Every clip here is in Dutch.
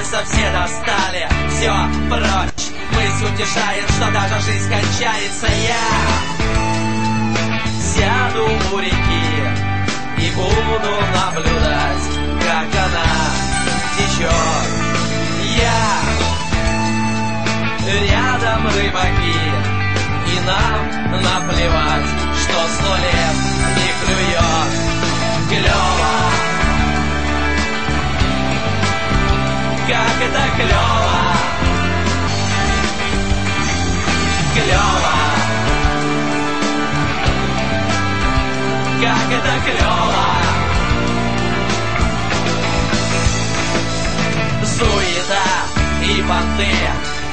получается, все достали. Все прочь, мысль утешает, что даже жизнь кончается. Я сяду у реки И буду наблюдать, как она течет Я рядом рыбаки И нам наплевать, что сто лет не клюет. Клево Как это клево. Клево. Как это клево. Суета и понты.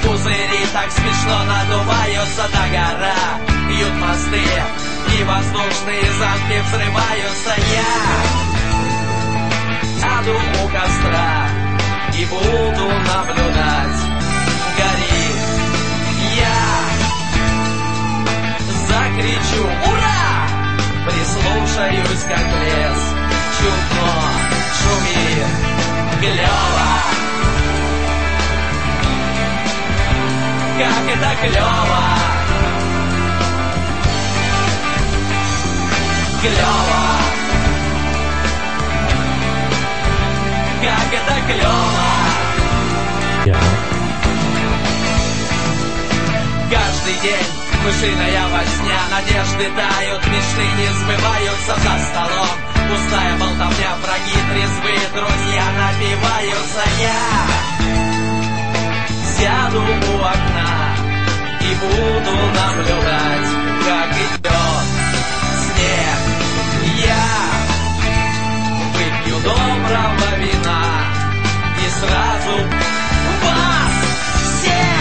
Пузыри так смешно надуваются до гора. Бьют мосты и воздушные замки взрываются. Я сяду у костра и буду наблюдать. Горит я Закричу «Ура!» Прислушаюсь, как лес Чудно шумит Клево. Как это клево. Клево. Как это клево Каждый день. Мышиная возня Надежды тают, мечты не сбываются за столом. Пустая болтовня, враги трезвые Друзья напиваются. Я сяду у окна И буду наблюдать, как идет снег. Я выпью доброго вина И сразу вас всех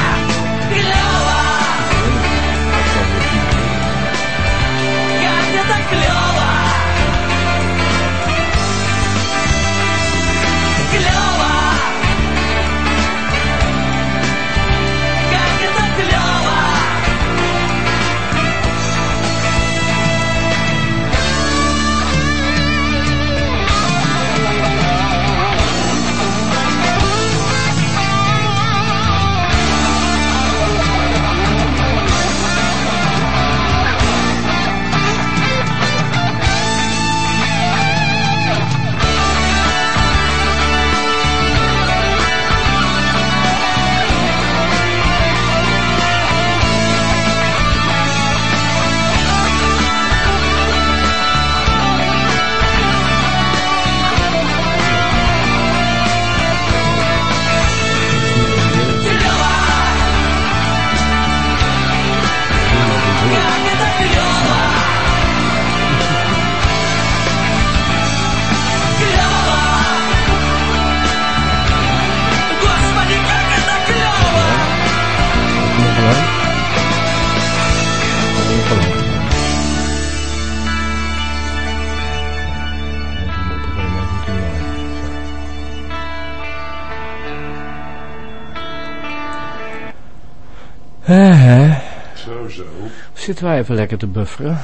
Zitten wij even lekker te bufferen?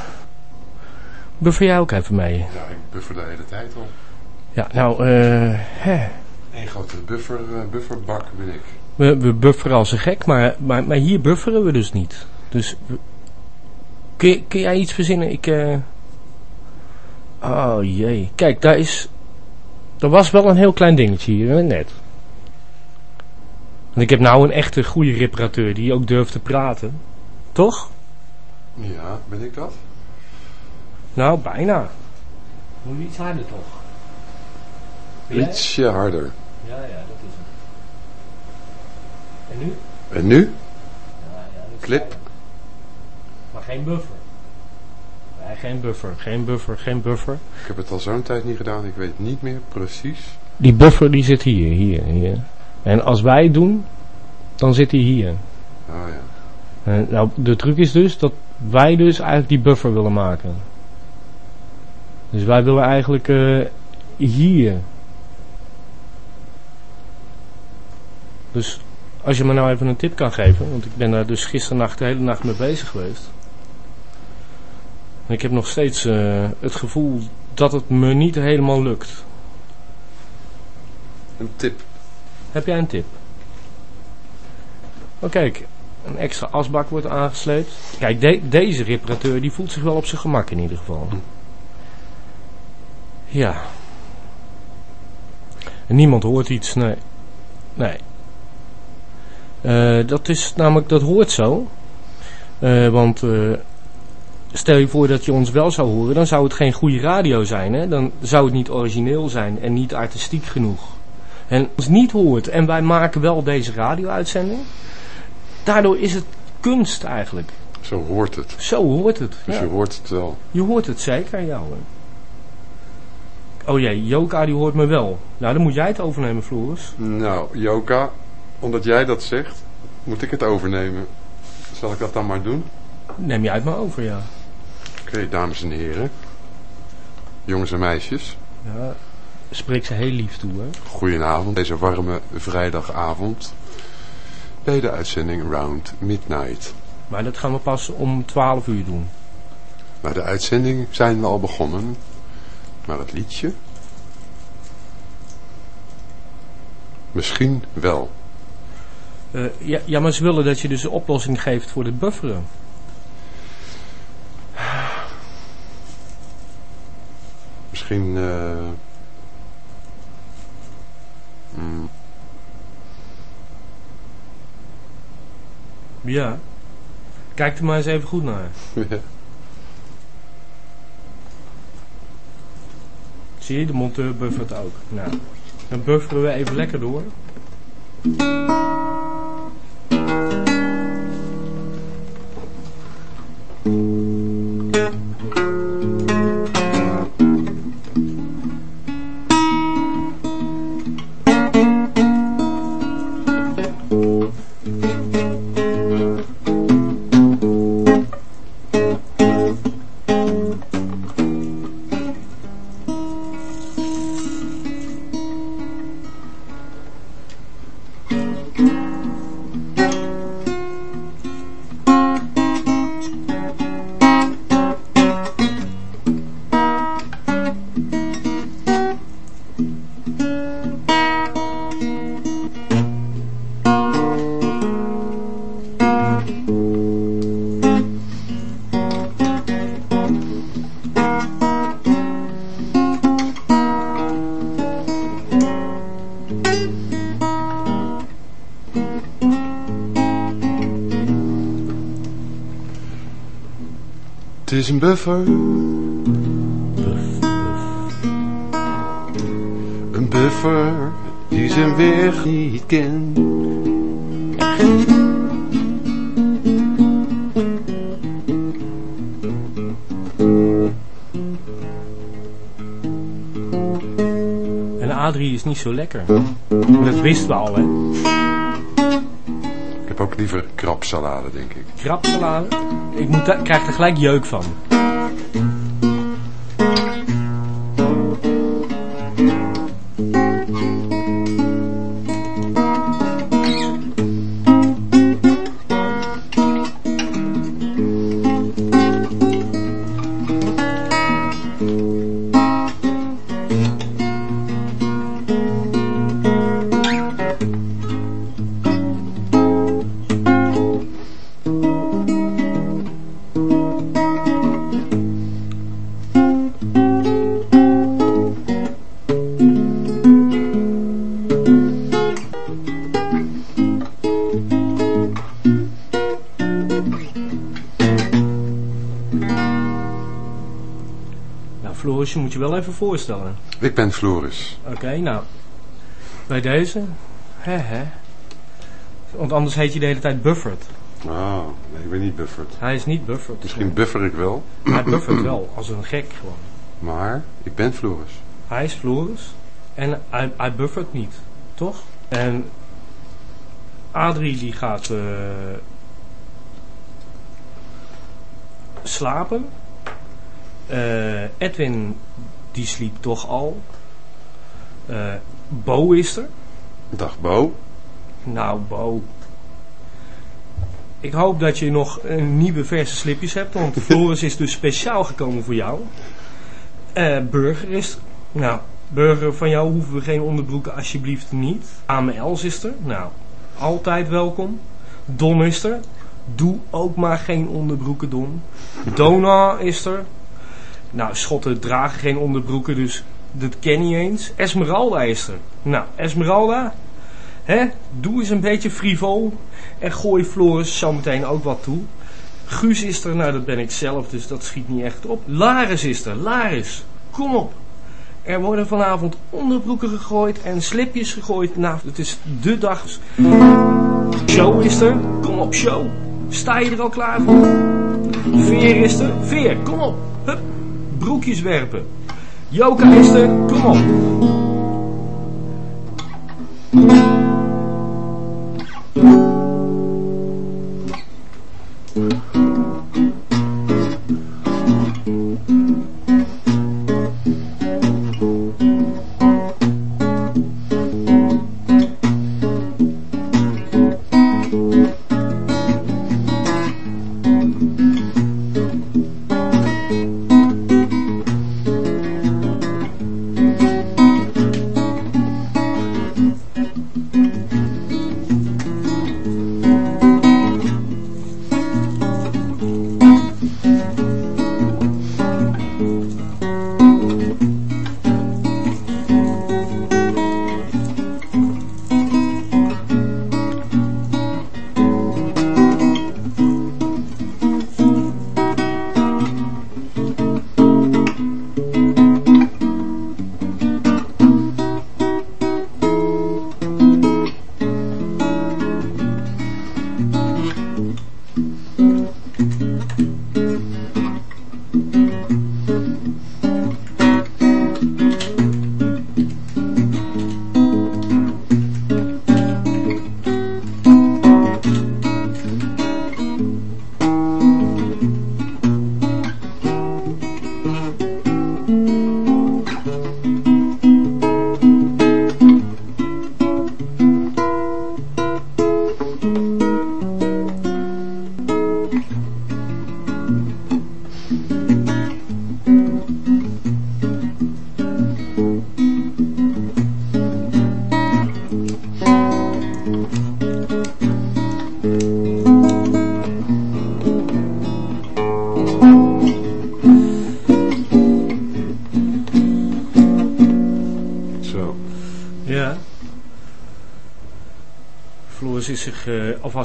Buffer jij ook even mee? Ja, ik buffer de hele tijd al. Ja, nou, eh, hè. Eén grote buffer, eh, bufferbak ben ik. We, we bufferen als een gek, maar, maar, maar hier bufferen we dus niet. Dus, kun, jij iets verzinnen? Ik, eh... Oh jee. Kijk, daar is... Er was wel een heel klein dingetje hier, net. Ik heb nou een echte goede reparateur die ook durft te praten. Toch? Ja, ben ik dat? Nou, bijna. Moet je iets harder toch? Ietsje harder. Ja, ja, dat is het. En nu? En nu? Ja, ja, dat is Clip. Maar geen buffer. Nee, geen buffer, geen buffer, geen buffer. Ik heb het al zo'n tijd niet gedaan. Ik weet niet meer precies. Die buffer die zit hier, hier, hier. En als wij het doen, dan zit hij hier. Oh ja. En nou, de truc is dus dat wij dus eigenlijk die buffer willen maken. Dus wij willen eigenlijk eh, hier. Dus als je me nou even een tip kan geven, want ik ben daar dus gisternacht de hele nacht mee bezig geweest. En ik heb nog steeds eh, het gevoel dat het me niet helemaal lukt. Een tip. Heb jij een tip? Oh kijk, een extra asbak wordt aangesleept. Kijk, de- deze reparateur die voelt zich wel op zijn gemak in ieder geval. Ja. En niemand hoort iets, nee. Nee. Eh, dat is namelijk, dat hoort zo. Eh, want eh, stel je voor dat je ons wel zou horen, dan zou het geen goede radio zijn. Hè? Dan zou het niet origineel zijn en niet artistiek genoeg. En ons niet hoort en wij maken wel deze radio-uitzending. Daardoor is het kunst eigenlijk. Zo hoort het. Zo hoort het. Dus ja. je hoort het wel. Je hoort het zeker jou. Hè? Oh jee, Joka die hoort me wel. Nou, dan moet jij het overnemen, Floris. Nou, Joka, omdat jij dat zegt, moet ik het overnemen. Zal ik dat dan maar doen? Neem jij het maar over, ja. Oké, dames en heren. Jongens en meisjes. ja. Spreek ze heel lief toe, hè. Goedenavond, deze warme vrijdagavond. Bij de uitzending Round Midnight. Maar dat gaan we pas om 12 uur doen. Maar de uitzending zijn we al begonnen. Maar het liedje? Misschien wel. Ja, ja, maar ze willen dat je dus een oplossing geeft voor het bufferen. Misschien... eh Ja. Kijk er maar eens even goed naar. Zie je, de monteur buffert ook. Nou, dan bufferen we even lekker door. Is een buffer. Een buffer die zijn weg niet kent. En Adrie is niet zo lekker. Dat wisten we al, hè. Krabsalade, denk ik. Ik moet krijg er gelijk jeuk van. Voorstellen. Ik ben Floris. Oké, nou. Bij deze. Hè, hè. Want anders heet je de hele tijd Buffert. Ah, nee, ik ben niet bufferd. Hij is niet Buffert. Misschien buffer ik wel, Hij buffert wel, als een gek gewoon. maar ik ben Floris. Hij is Floris. En hij, hij buffert niet. Toch? En Adrie die gaat eh, slapen. Eh, Edwin die sliep toch al. Eh, Bo is er. Dag Bo. Nou, Bo. Ik hoop dat je nog een nieuwe verse slipjes hebt, want Floris is dus speciaal gekomen voor jou. Eh, burger is er. Nou, burger van jou hoeven we geen onderbroeken alsjeblieft niet. AML's is er. Nou, altijd welkom. Don is er. Doe ook maar geen onderbroeken, Don. Dona is er. Nou, schotten dragen geen onderbroeken, dus dat ken je eens. Esmeralda is er. Nou, Esmeralda, hè, doe eens een beetje frivol. En gooi Floris zometeen ook wat toe. Guus is er, nou dat ben ik zelf, dus dat schiet niet echt op. Laris is er, Laris, kom op. Er worden vanavond onderbroeken gegooid en slipjes gegooid. Nou, het is de dag. Show is er, kom op show. Sta je er al klaar voor? Veer is er, Veer, kom op. Hup, broekjes werpen. Joka er, kom op.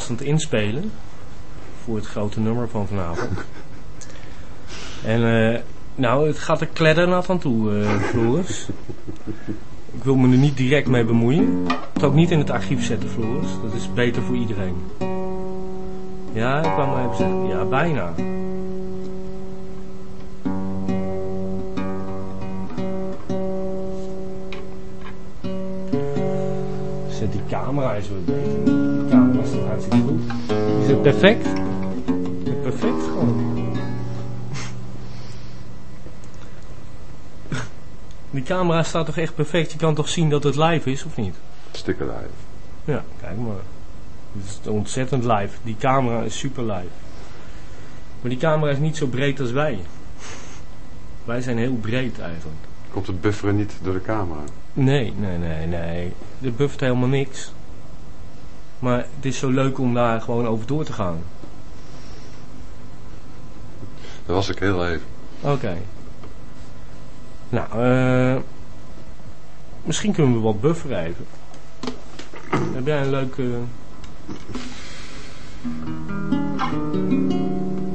het inspelen voor het grote nummer van vanavond. En eh, nou, het gaat er kleddernat aan toe, eh Floris. Ik wil me er niet direct mee bemoeien. Het ook niet in het archief zetten, Floris. Dat is beter voor iedereen. Ja, ik kwam maar even zeggen. Ja, bijna. Zet die camera eens wat beter. Perfect? Het perfect gewoon. Die camera staat toch echt perfect? Je kan toch zien dat het live is, of niet? Sticker live. Ja, kijk maar. Het is ontzettend live. Die camera is super live. Maar die camera is niet zo breed als wij. Wij zijn heel breed eigenlijk. Komt het bufferen niet door de camera? Nee, nee, nee, nee. Er buffert helemaal niks. Maar het is zo leuk om daar gewoon over door te gaan. Dat was ik heel even. Oké. Nou, eh... misschien kunnen we wat bufferen even. Heb jij een leuke...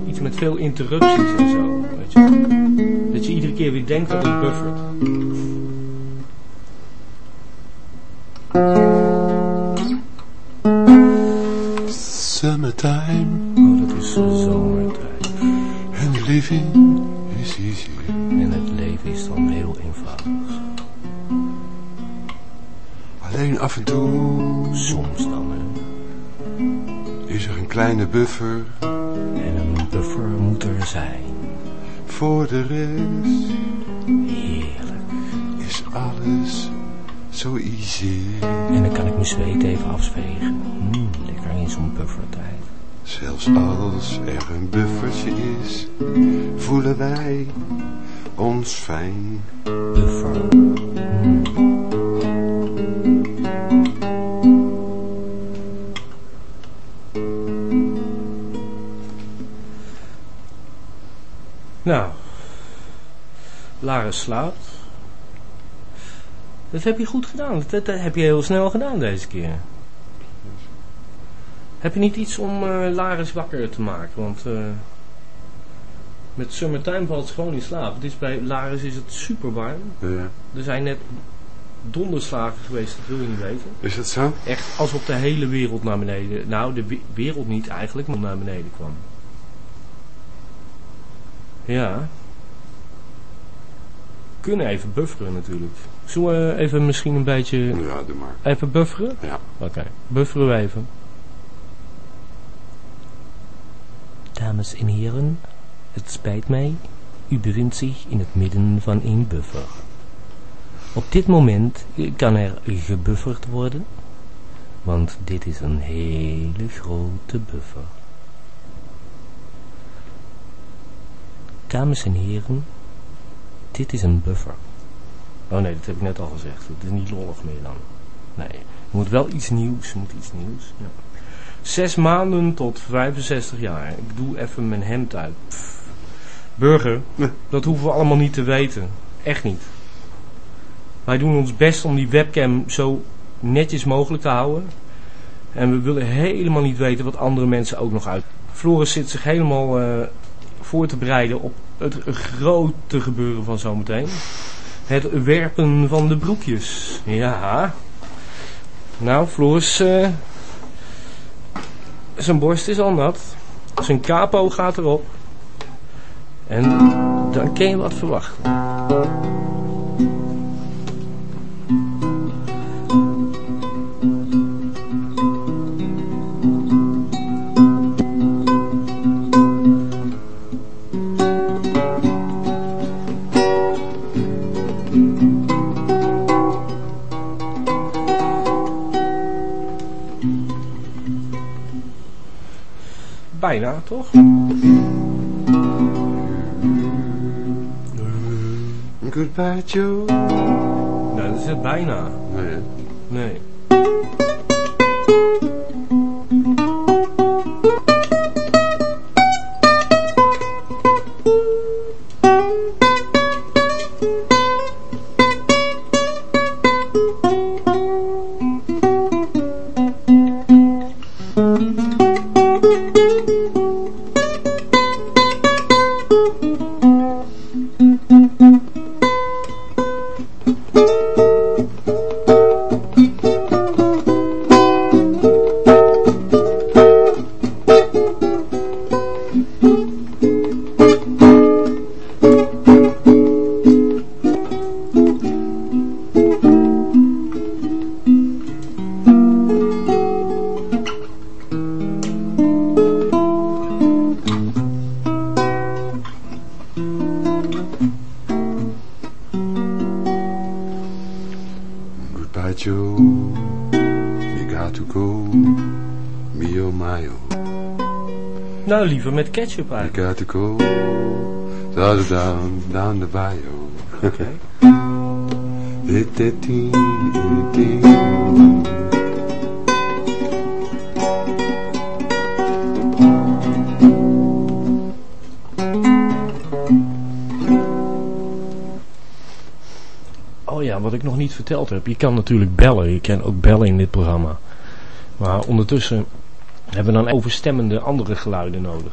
Iets met veel interrupties en zo, weet je. Dat je iedere keer weer denkt dat het buffert. Summertime Oh, dat is zomertijd. and living is easy. En het leven is dan heel eenvoudig. Alleen af en toe Soms dan, hè. is er een kleine buffer. En een buffer moet er zijn. Voor de rest Heerlijk. is alles zo easy. En dan kan ik mijn zweet even afvegen. Mm, lekker in zo'n buffertijd. Zelfs als er een buffertje is, voelen wij ons fijn. Buffer. Nou, Lara slaapt. Dat heb je goed gedaan. Dat, dat heb je heel snel gedaan deze keer. Heb je niet iets om uh, Laris wakker te maken? Want uh, met Summertime valt ze gewoon in slaap. Het is bij Laris is het super warm. Ja. Er zijn net donderslagen geweest, dat wil je niet weten. Is dat zo? Echt alsof de hele wereld naar beneden... Nou, de wereld niet eigenlijk, maar naar beneden kwam. Ja. Kunnen even bufferen natuurlijk. Zullen we even misschien een beetje... Ja, doe maar. Even bufferen? Ja. Oké, okay. bufferen we even. Dames en heren, het spijt mij. U bevindt zich in het midden van een buffer. Op dit moment kan er gebufferd worden, want dit is een hele grote buffer. Dames en heren, dit is een buffer. Oh nee, dat heb ik net al gezegd. Het is niet lollig meer dan. Nee, er moet wel iets nieuws. moet iets nieuws. Ja. Zes maanden tot 65 jaar. Ik doe even mijn hemd uit. Pff. Burger, dat hoeven we allemaal niet te weten. Echt niet. Wij doen ons best om die webcam zo netjes mogelijk te houden. En we willen helemaal niet weten wat andere mensen ook nog uit. Floris zit zich helemaal uh, voor te bereiden op het grote gebeuren van zometeen. Het werpen van de broekjes. Ja. Nou, Floris... Uh, zijn borst is al nat. Zijn capo gaat erop. En dan kun je wat verwachten. Bijna, toch? Goodbye Joe. Nee, dat is het bijna. Met ketchup You uit. got to go, down, down, down the bayou. Oké. Tien. Oh ja, wat ik nog niet verteld heb. Je kan natuurlijk bellen. Je kan ook bellen in dit programma. Maar ondertussen hebben we dan overstemmende andere geluiden nodig.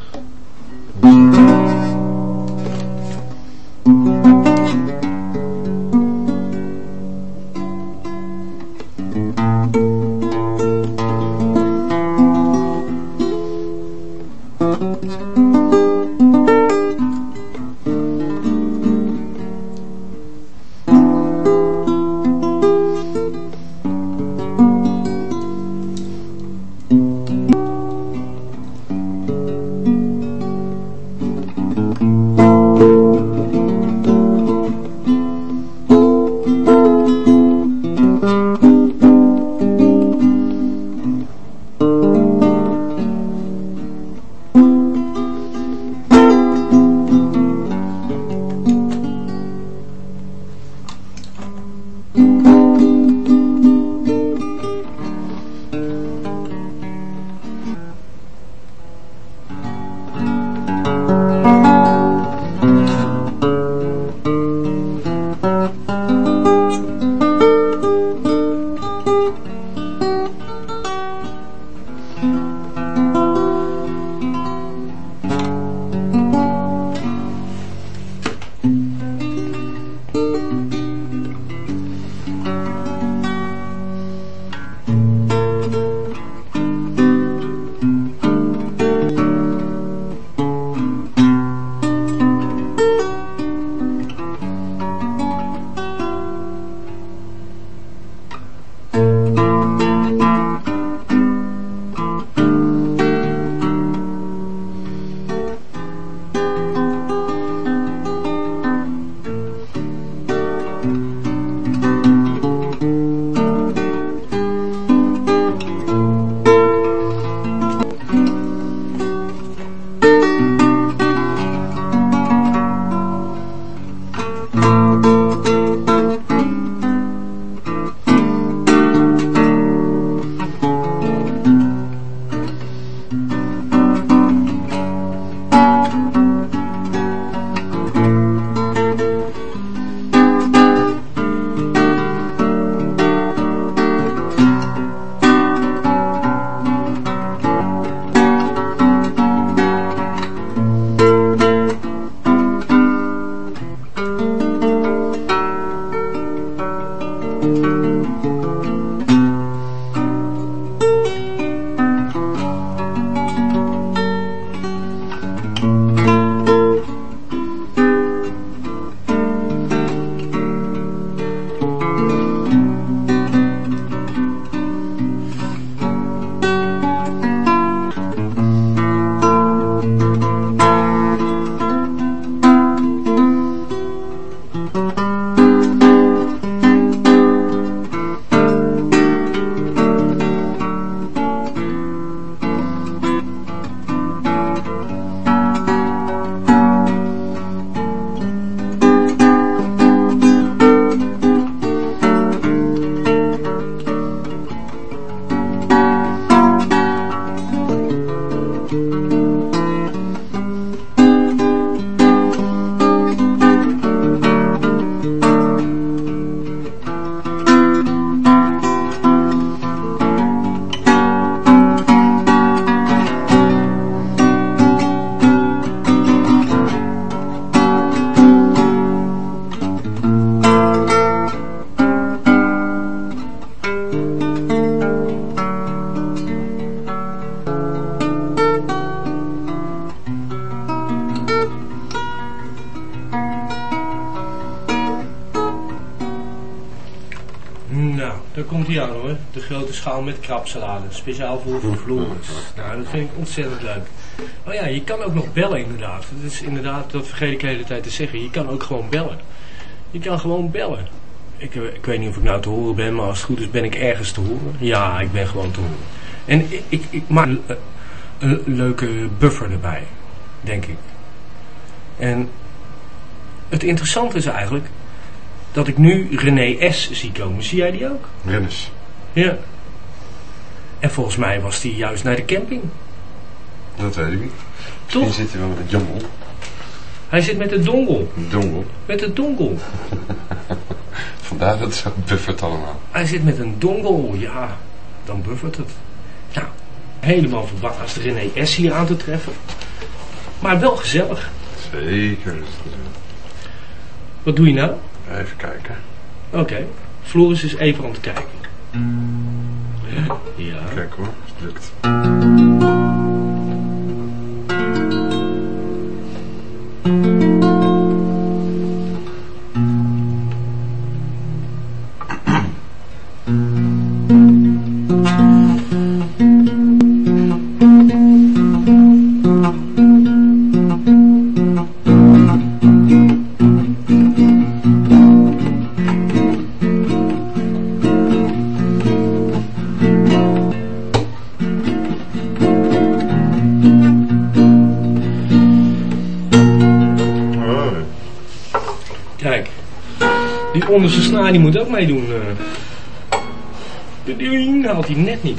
Krabsalade. Speciaal voor voor Floris. Nou, dat vind ik ontzettend leuk. Oh ja, je kan ook nog bellen inderdaad. Dat is inderdaad, dat vergeet ik de hele tijd te zeggen. Je kan ook gewoon bellen. Je kan gewoon bellen. Ik, eh, ik weet niet of ik nou te horen ben, maar als het goed is ben ik ergens te horen. Ja, ik ben gewoon te horen. En ik, ik, ik maak een, een leuke buffer erbij, denk ik. En het interessante is eigenlijk dat ik nu René S. zie komen. Zie jij die ook? Rennes. Ja. En volgens mij was die juist naar de camping. Dat weet ik niet. Toch? Misschien zit hij wel met een jongel. Hij zit met de dongel. Een dongel. Met de dongel. Vandaar dat het zo buffert allemaal. Hij zit met een dongel. Ja, dan buffert het. Nou, helemaal verbaasd René S. hier aan te treffen. Maar wel gezellig. Zeker. is het zo. Wat doe je nou? Even kijken. Oké. Floris is even aan het kijken. Ja. Kijk hoor, als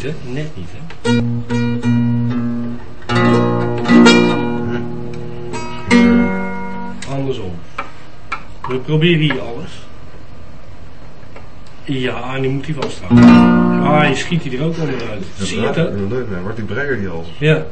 niet, hè? Net niet, hè? Andersom. We proberen hier alles. Ja, nu moet hij vasthouden. Ah, je schiet hij er ook onderuit. Zie je hè? Leuk, nou, wordt die breier die als. Ja.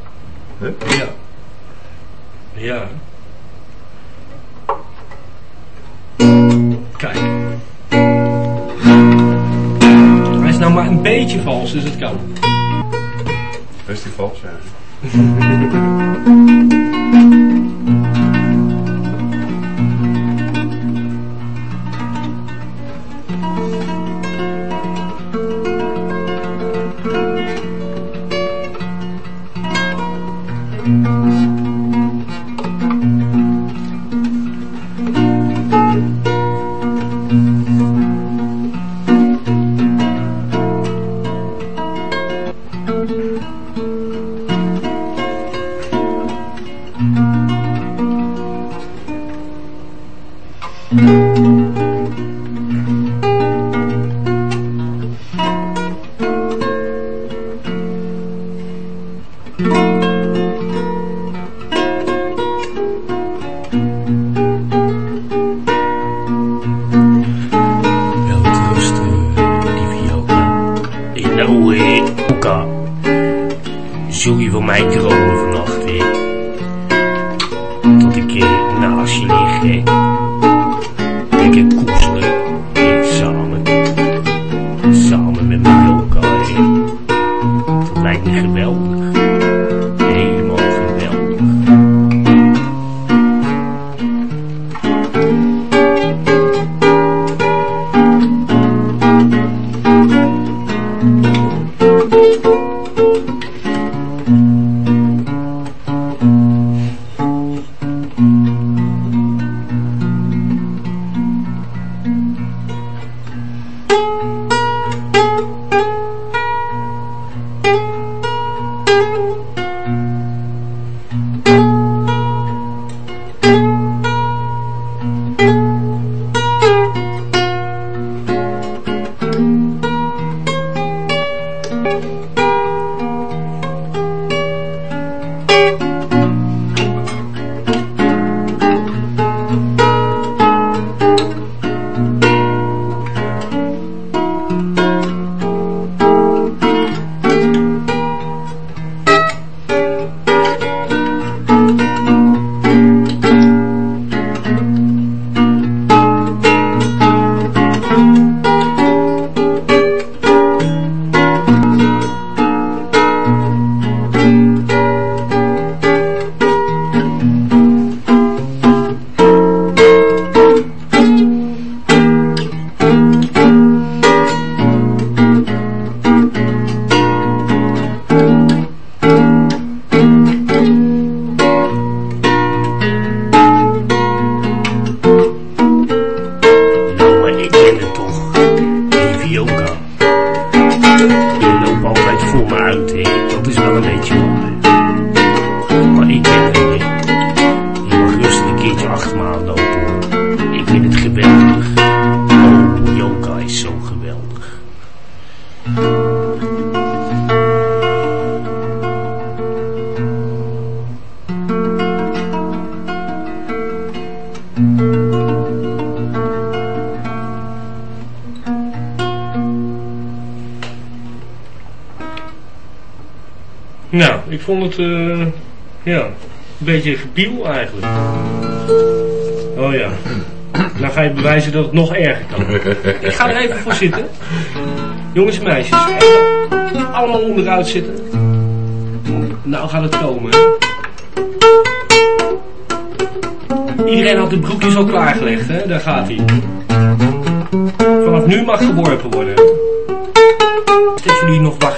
Ga er even voor zitten. Jongens en meisjes, allemaal onderuit zitten. Nou gaat het komen. Iedereen had de broekjes al klaargelegd, hè? Daar gaat hij. Vanaf nu mag geworpen worden. Dat jullie nog wachten,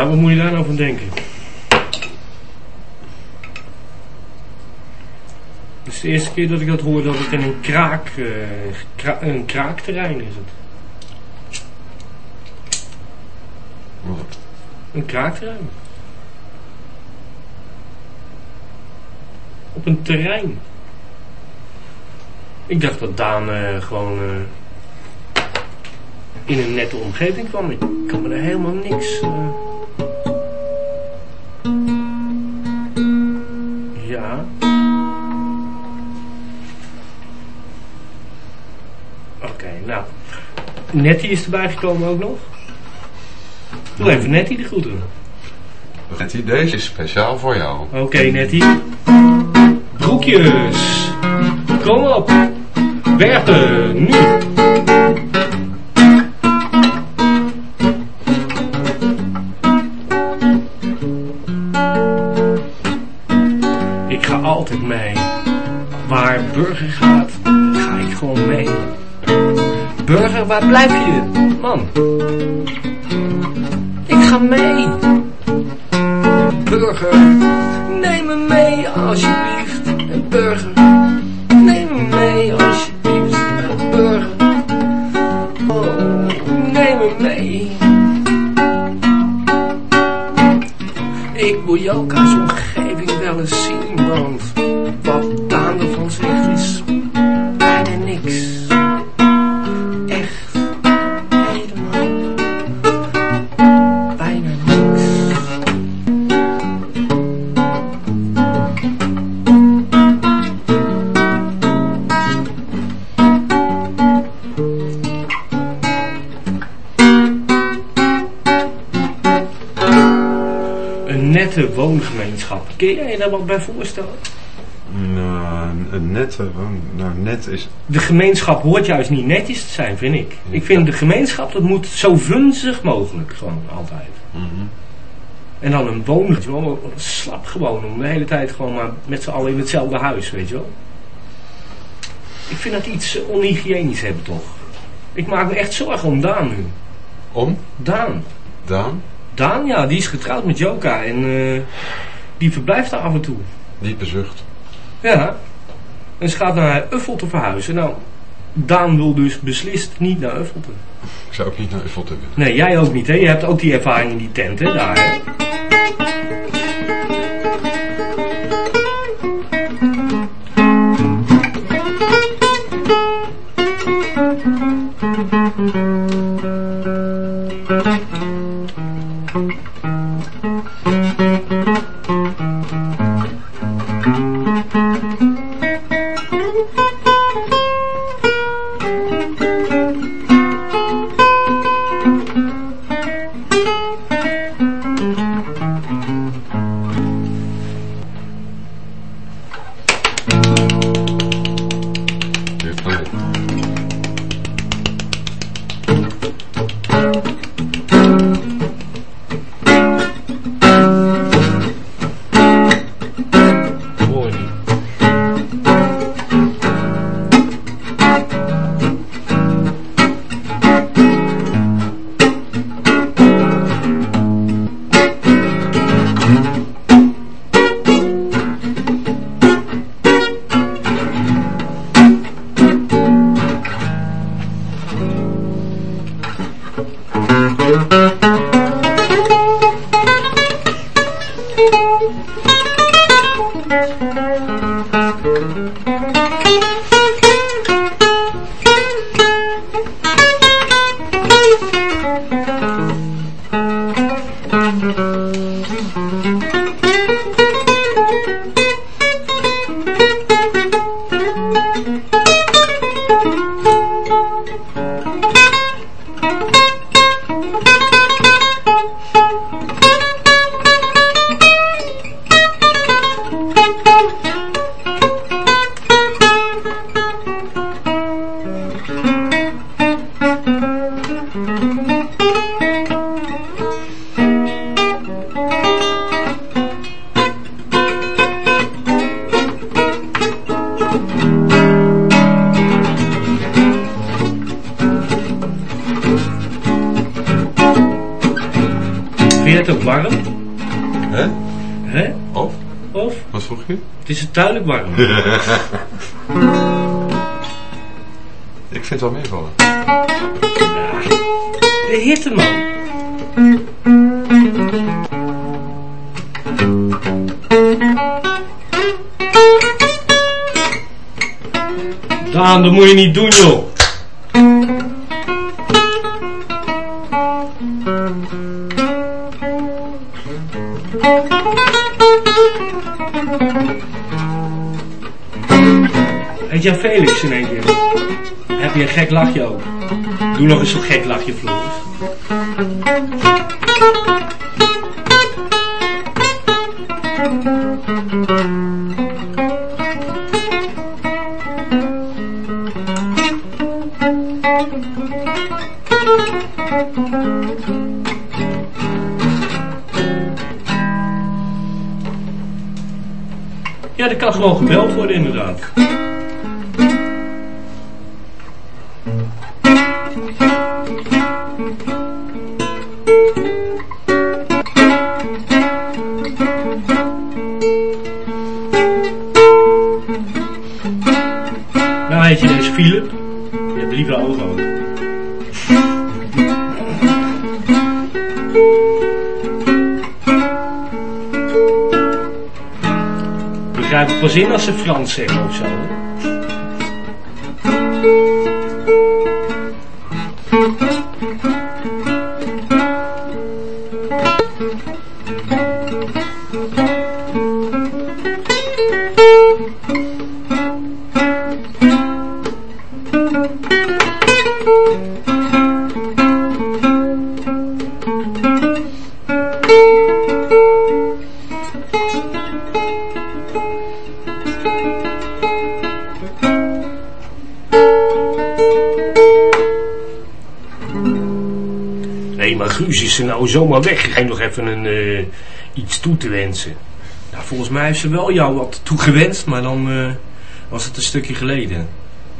Ja, wat moet je daar nou van denken? Het is de eerste keer dat ik dat hoor dat het in een kraak, kra- een kraakterrein is het. Wat? Een kraakterrein. Op een terrein. Ik dacht dat Daan eh, gewoon eh, in een nette omgeving kwam. Ik kan me er helemaal niks... Ja. Oké, nou. Nettie is erbij gekomen ook nog. Doe even Nettie de groeten. Nettie, deze is speciaal voor jou. Oké, Nettie. Broekjes. Kom op. Werpen. Nu. Altijd mee. Waar Burger gaat, ga ik gewoon mee. Burger, waar blijf je? Man. Ik ga mee. Burger, neem me mee alsjeblieft. Burger, neem me mee alsjeblieft. Burger, oh, neem me mee. Ik wil Joka's omgeving wel eens zien, want wat Daan ervan zegt is bijna niks. Echt, bijna niks. Een nette woongemeenschap. Kun jij je daar wat bij voorstellen? Nou, een nette, nou net is... De gemeenschap hoort juist niet netjes te zijn, vind ik. Ik vind de gemeenschap, dat moet zo vunzig mogelijk, gewoon altijd. Mhm. En dan een woon, weet je wel, slap gewoon om de hele tijd gewoon maar met z'n allen in hetzelfde huis, weet je wel. Ik vind dat iets onhygiënisch hebben, toch? Ik maak me echt zorgen om Daan nu. Om? Daan. Daan? Daan, ja, die is getrouwd met Joka en eh, die verblijft daar af en toe. Diepe zucht. Ja. En ze gaat naar Uffelte verhuizen. Nou, Daan wil dus beslist niet naar Uffelte. Ik zou ook niet naar Eiffel willen. Nee, jij ook niet, hè? Je hebt ook die ervaring in die tent, hè, daar, hè? Bye. Is Doe nog Nee, maar Guus is er nou zomaar weg. Ik ga nog even een, eh, iets toe te wensen. Nou, volgens mij heeft ze wel jou wat toegewenst, maar dan eh, was het een stukje geleden.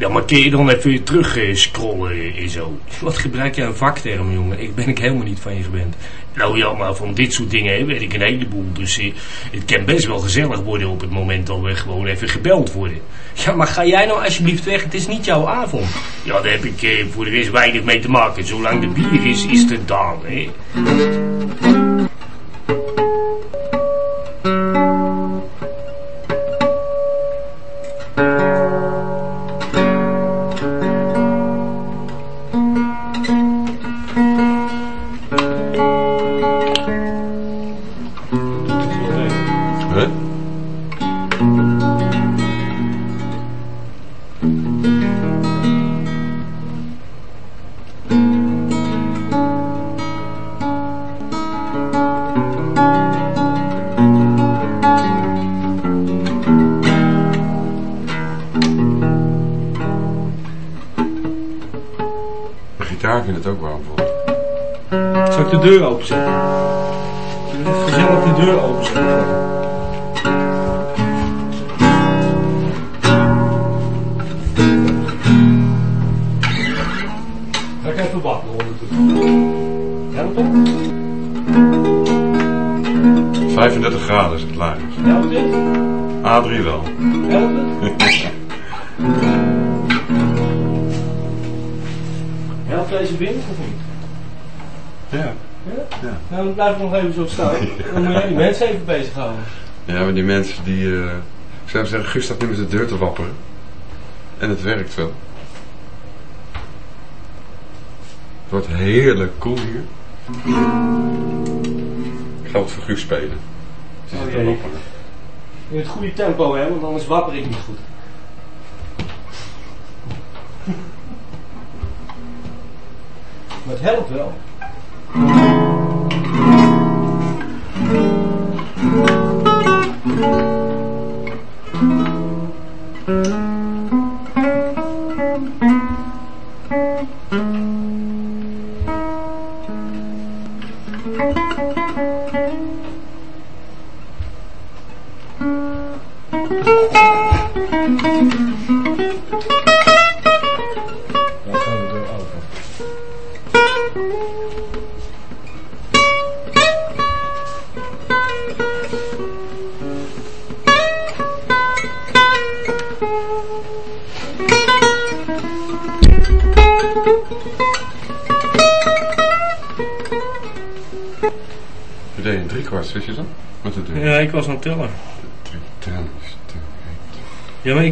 Ja, maar kun je dan even terug eh, scrollen en zo? Wat gebruik jij een vakterm, jongen? Ik ben ik helemaal niet van je gewend. Nou ja, maar van dit soort dingen hè, weet ik een heleboel. Dus eh, het kan best wel gezellig worden op het moment dat we gewoon even gebeld worden. Ja, maar ga jij nou alsjeblieft weg? Het is niet jouw avond. Ja, daar heb ik eh, voor de rest weinig mee te maken. Zolang de bier is, is het dan. Hè? Zal ik de deur openzetten? Maar die mensen die... ik zou zeggen, Gustav nu met de deur te wapperen. En het werkt wel. Het wordt heerlijk cool hier. Ik ga wat voor Guus spelen. Ze Oh zit te jee. wapperen. In het goede tempo, hè, want anders wapper ik niet goed.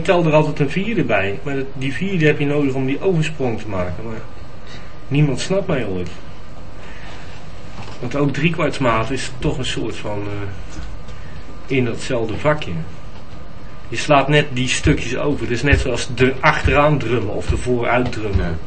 Tel er altijd een vierde bij. Maar die vierde heb je nodig om die oversprong te maken. Maar niemand snapt mij ooit. Want ook driekwartsmaat is toch een soort van... eh, in datzelfde vakje. Je slaat net die stukjes over. Het is net zoals de achteraan drummen of de vooruit drummen.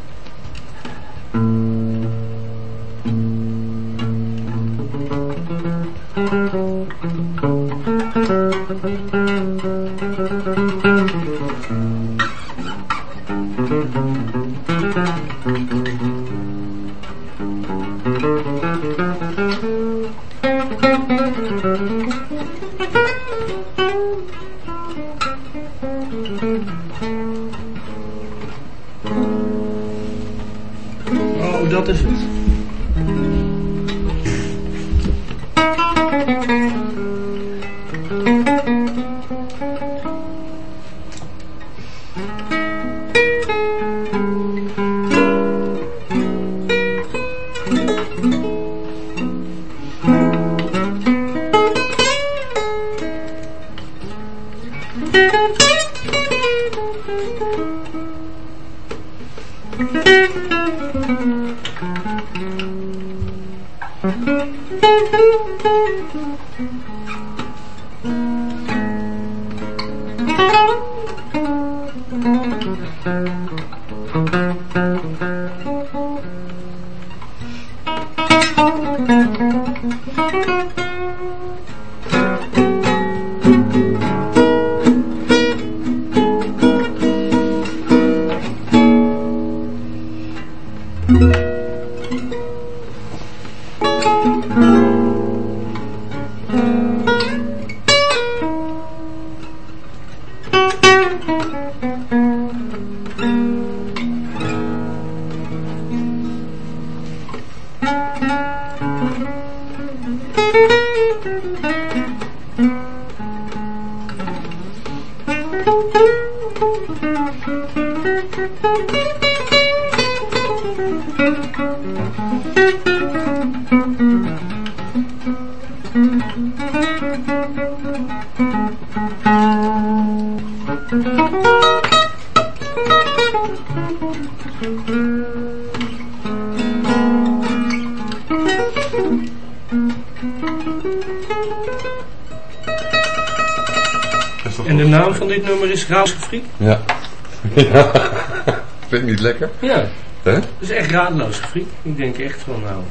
Ik denk echt van nou...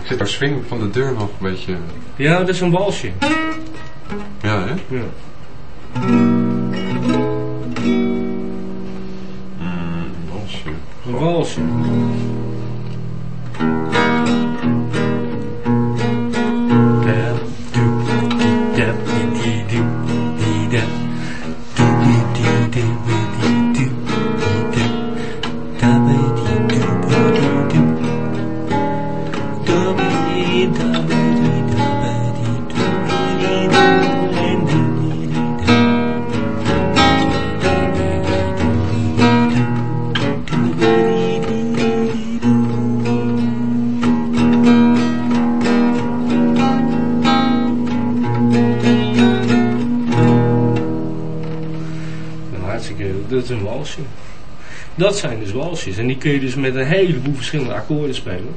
Ik zit daar swing van de deur nog een beetje... Ja, dat is een walsje. Walsje. Dat zijn dus walsjes. En die kun je dus met een heleboel verschillende akkoorden spelen.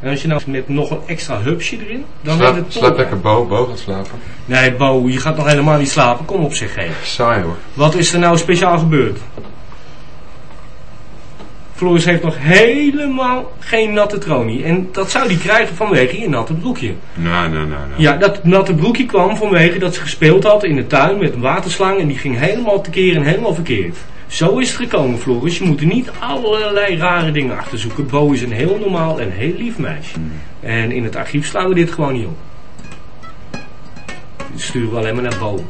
En als je nou met nog een extra hupsje erin, dan Slaap, het slaap lekker Bo, Bo gaat slapen. Nee, Bo, je gaat nog helemaal niet slapen. Kom op zich heen. Saai hoor. Wat is er nou speciaal gebeurd? Floris heeft nog helemaal geen natte tronie. En dat zou hij krijgen vanwege je natte broekje. Nou, nou, nou, nou. Ja, dat natte broekje kwam vanwege dat ze gespeeld had in de tuin met een waterslang. En die ging helemaal tekeer en helemaal verkeerd. Zo is het gekomen, Floris. Je moet niet allerlei rare dingen achter zoeken. Bo is een heel normaal en heel lief meisje. En in het archief slaan we dit gewoon niet op. Dit sturen we alleen maar naar Bo.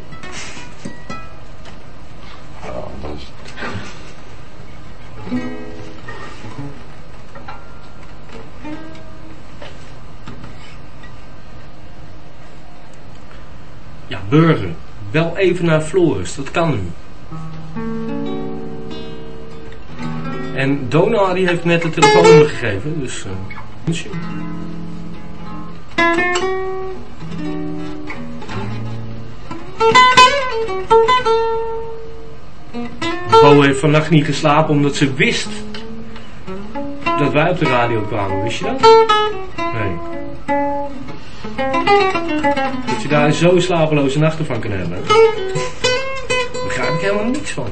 Ja, burger. Bel even naar Floris. Dat kan nu. En Dona die heeft net het telefoonnummer gegeven. Dus... misschien. Bo heeft vannacht niet geslapen omdat ze wist dat wij op de radio kwamen. Wist je dat? Nee. Dat je daar zo slapeloze nachten van kan hebben. Daar begrijp ik helemaal niks van.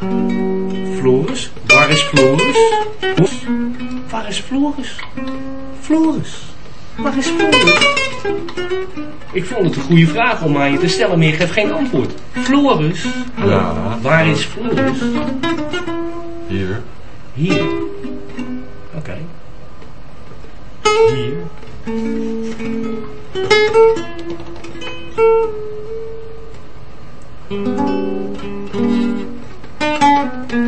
Floris? Waar is Floris? Waar is Floris? Floris? Waar is Floris? Ik vond het een goede vraag om aan je te stellen, maar je geeft geen antwoord. Floris? Ja. waar is Floris? Hier. Hier. Oké. Hier. Oh ja,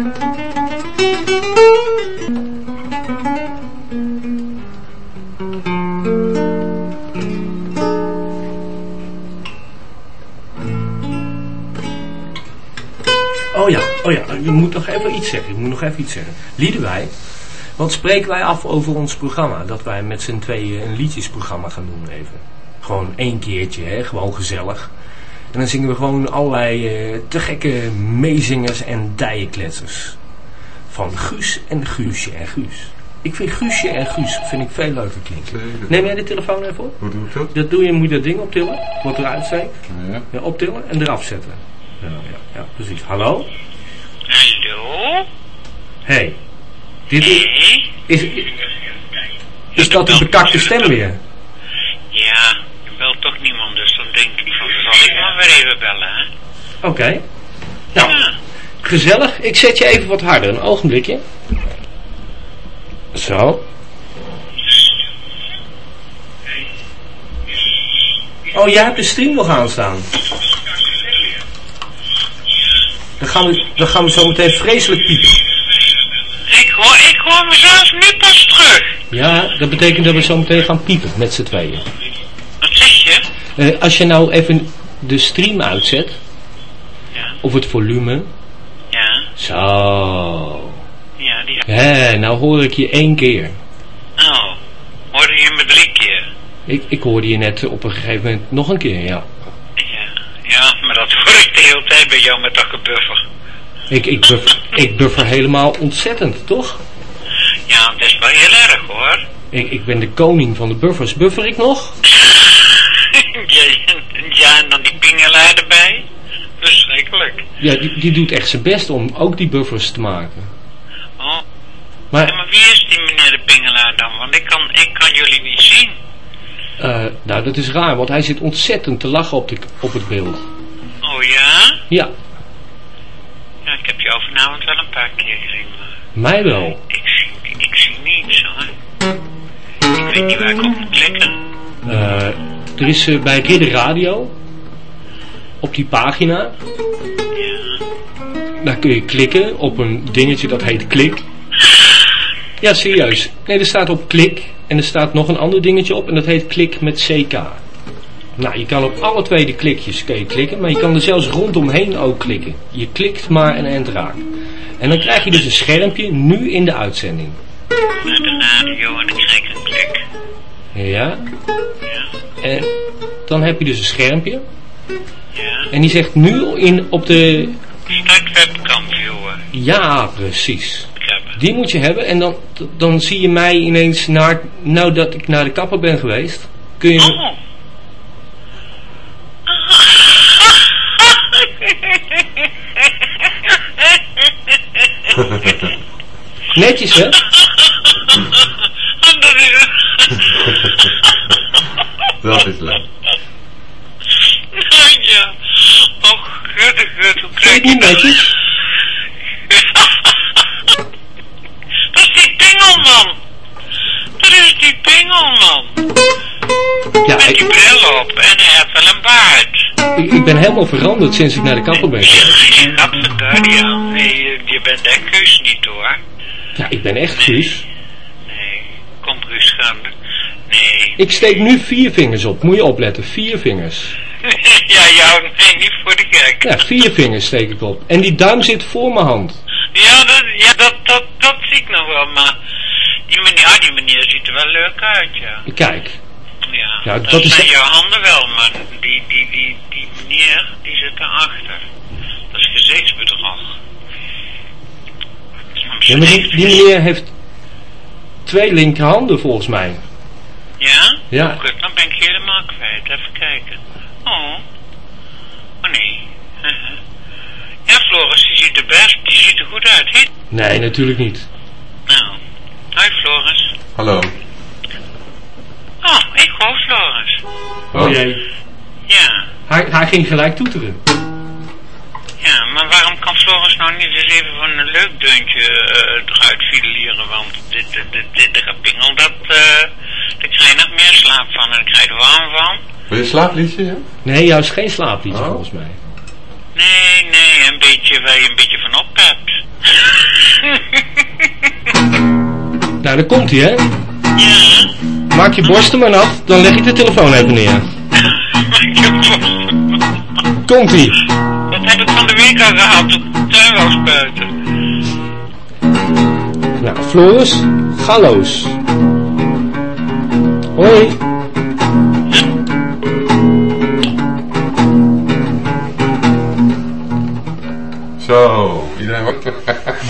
oh ja, je moet nog even iets zeggen. Je moet nog even iets zeggen. Liedewij, wat spreken wij af over ons programma? Dat wij met z'n tweeën een liedjesprogramma gaan doen even. Gewoon één keertje, hè? gewoon gezellig. En dan zingen we gewoon allerlei eh, te gekke meezingers en dijenkletsers. Van Guus en Guusje en Guus. Ik vind Guusje en Guus vind ik veel leuker klinken. Neem jij de telefoon even op? Hoe doe ik dat? Dat doe je, moet je dat ding optillen, wat eruit steekt. Ja. Ja, optillen en eraf zetten. Ja, ja, ja, precies. Hallo? Hallo? Hey. Dit is, is, is, is dat een bekakte stem weer? Ja, je belt toch niemand, dus dan denk ik van, dan zal ik maar weer even bellen, hè? Oké. Nou, Ja. gezellig. Ik zet je even wat harder. Een ogenblikje. Zo. Oh, jij hebt de stream nog aanstaan. Dan gaan we, dan gaan we zo meteen vreselijk piepen. Ik hoor, ik hoor mezelf nu pas terug. Ja, dat betekent dat we zo meteen gaan piepen met z'n tweeën. Eh, als je nou even de stream uitzet, Ja, of het volume, ja, zo. ja, die... Hé, nou hoor ik je één keer. Oh, hoorde je me drie keer? Ik, ik hoorde je net op een gegeven moment nog een keer, ja. Ja, ja, maar dat hoor ik de hele tijd bij jou met dat gebuffer. Ik, ik, buffer, ik buffer helemaal ontzettend, toch? Ja, dat is wel heel erg, hoor. Ik, ik ben de koning van de buffers. Buffer ik nog? ja, ja, pingelaar erbij. Verschrikkelijk. Ja, die, die doet echt zijn best om ook die buffers te maken. Oh, ja, Maar, maar wie is die meneer de pingelaar dan? Want ik kan, ik kan jullie niet zien. eh, nou dat is raar, want hij zit ontzettend te lachen op, de, op het beeld. Oh ja? Ja, Ja, ik heb jou vanavond wel een paar keer gezien, maar mij wel. ik zie, ik zie niets hoor. Ik weet niet waar ik op moet klikken. Eh, er is eh, bij Ridder Radio, op die pagina, Ja. daar kun je klikken op een dingetje dat heet klik. Ja, serieus. Nee, er staat op klik en er staat nog een ander dingetje op en dat heet klik met CK. Nou, je kan op alle twee de klikjes kun je klikken, maar je kan er zelfs rondomheen ook klikken. Je klikt maar en end. En dan krijg je dus een schermpje, nu in de uitzending. Naar de radio en ik krijg een klik. Ja, Ja. en dan heb je dus een schermpje. Ja. En die zegt nu in, op de... Start webcam viewer. Ja, precies. Die moet je hebben en dan, dan zie je mij ineens naar, nou dat ik naar de kapper ben geweest, kun je, Oh. Netjes, hè? Dat is leuk. Ja. Oh, gut, hoe je krijg je netjes? Dat is die pingelman. Dat is die pingelman. Ja, Met die bril op en hij heeft wel een baard. ik, ik ben helemaal veranderd sinds ik naar de kapper ben geweest. Ja. Nee, je, je bent echt Guus niet hoor. Ja, ik ben echt Guus. Nee, kom Guus gaan. Nee. Ik steek nu vier vingers op. Moet je opletten, vier vingers. ja, jou, nee, niet voor de gek. Ja, vier vingers steek ik op. En die duim zit voor mijn hand. Ja, dat, ja dat, dat, dat zie ik nog wel, maar die manier, ja, die manier ziet er wel leuk uit, ja. Kijk, Ja, Ja, dat, dat is zijn de- jouw handen wel, maar die, die, die, die meneer, die zit erachter. Dat is gezichtsbedrog. ja, maar die, die meneer heeft twee linkerhanden volgens mij. Ja? Ja. Oh, goed, dan ben ik helemaal kwijt. Even kijken. Oh. Oh nee. Ja, Floris, die ziet er best, die ziet er goed uit, hè? Nee, natuurlijk niet. Nou. Hoi, Floris. Hallo. Oh, ik hoor Floris. Oh jee. Ja. Hij, hij ging gelijk toeteren. Ja, maar waarom kan Floris nou niet eens even van een leuk deuntje eh, eruit fileren? Want dit, dit, dit, dit gepingel, dat, eh daar krijg je nog meer slaap van en daar krijg je er warm van. Wil je een slaapliedje? Ja? Nee, juist geen slaapliedje Oh. volgens mij. Nee, nee, een beetje waar je een beetje van op hebt. Nou, daar komt hij, hè. ja, Maak je borsten maar nat, dan leg ik de telefoon even neer. ik heb borst. Komt hij. Dat heb ik van de week al gehad op de spuiten. Nou, Floris, ga los. Hoi. Zo, iedereen wordt...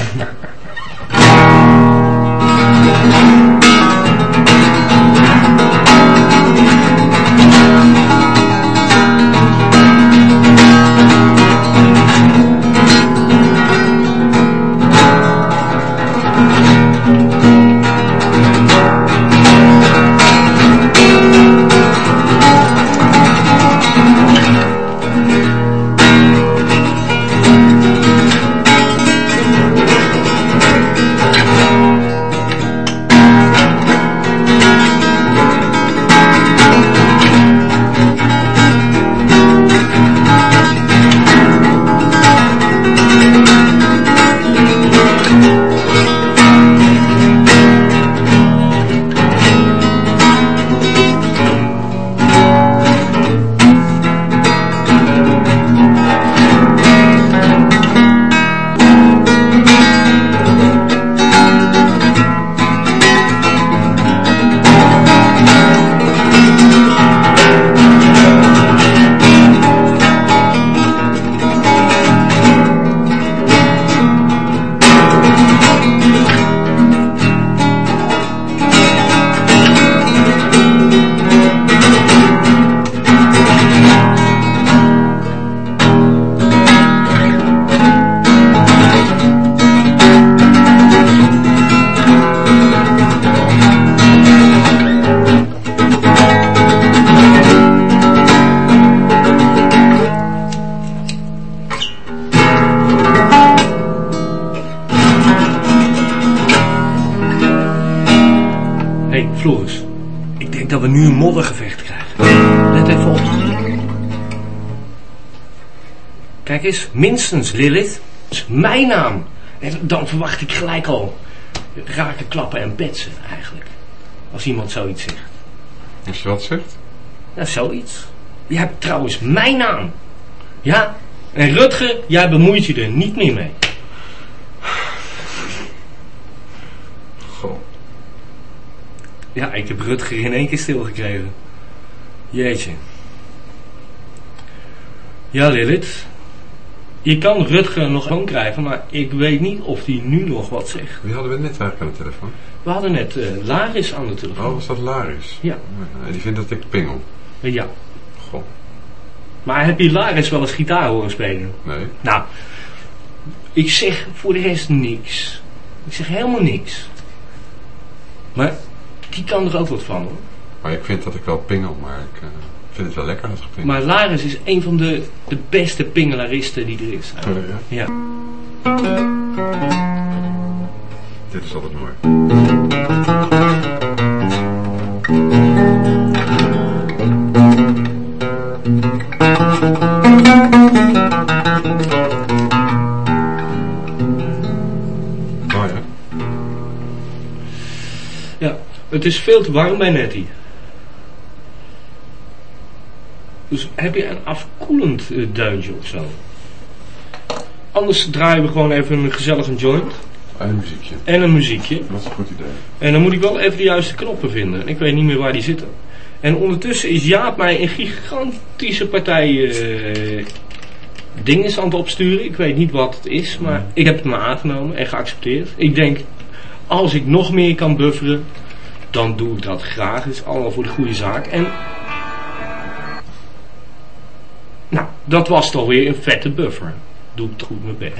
Minstens Lilith. Dat is mijn naam. En dan verwacht ik gelijk al raken, klappen en petsen eigenlijk. Als iemand zoiets zegt. Als je wat zegt? Ja, zoiets. Je hebt trouwens mijn naam. Ja, en Rutger, jij bemoeit je er niet meer mee. Goh. Ja, ik heb Rutger in één keer stilgekregen. Jeetje. Ja, Lilith. Je kan Rutger nog gewoon krijgen, maar ik weet niet of hij nu nog wat zegt. Wie hadden we net eigenlijk aan de telefoon? We hadden net eh, Laris aan de telefoon. Oh, was dat Laris? Ja. Eh, Die vindt dat ik pingel. Ja. Goh, Maar heb je Laris wel eens gitaar horen spelen? nee. Nou, Ik zeg voor de rest niks. Ik zeg helemaal niks. Maar die kan er ook wat van hoor. Maar ik vind dat ik wel pingel, maar ik eh, vind het wel lekker als. Maar Laris is een van de, de beste pingelaristen die er is. Oh, ja. Ja. Dit is altijd mooi. Oh ja. ja. Het is veel te warm bij Nettie. Dus heb je een afkoelend eh, duintje of zo? Anders draaien we gewoon even een gezellig een joint. En een muziekje. En een muziekje. Dat is een goed idee. En dan moet ik wel even de juiste knoppen vinden. En ik weet niet meer waar die zitten. En ondertussen is Jaap mij een gigantische partij eh dingen aan het opsturen. Ik weet niet wat het is, maar ik heb het maar aangenomen en geaccepteerd. Ik denk, als ik nog meer kan bufferen, dan doe ik dat graag. Het is allemaal voor de goede zaak. En dat was toch weer een vette buffer. Doe het goed mijn best.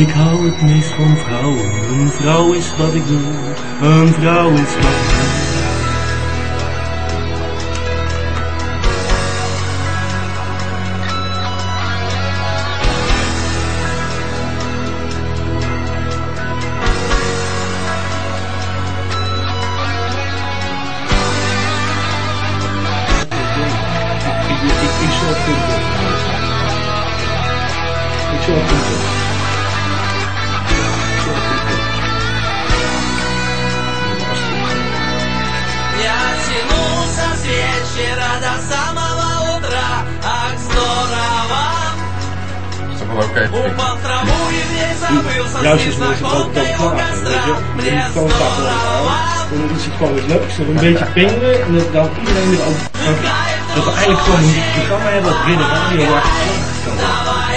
Ik hou het meest van vrouwen. Een vrouw is wat ik doe. Een vrouw is wat ik doe. Het gewoon weer leuk. Ze een beetje pingelen en dat dan iedereen over. Dat we eigenlijk gewoon een programma hebben op Ridder Radio waar.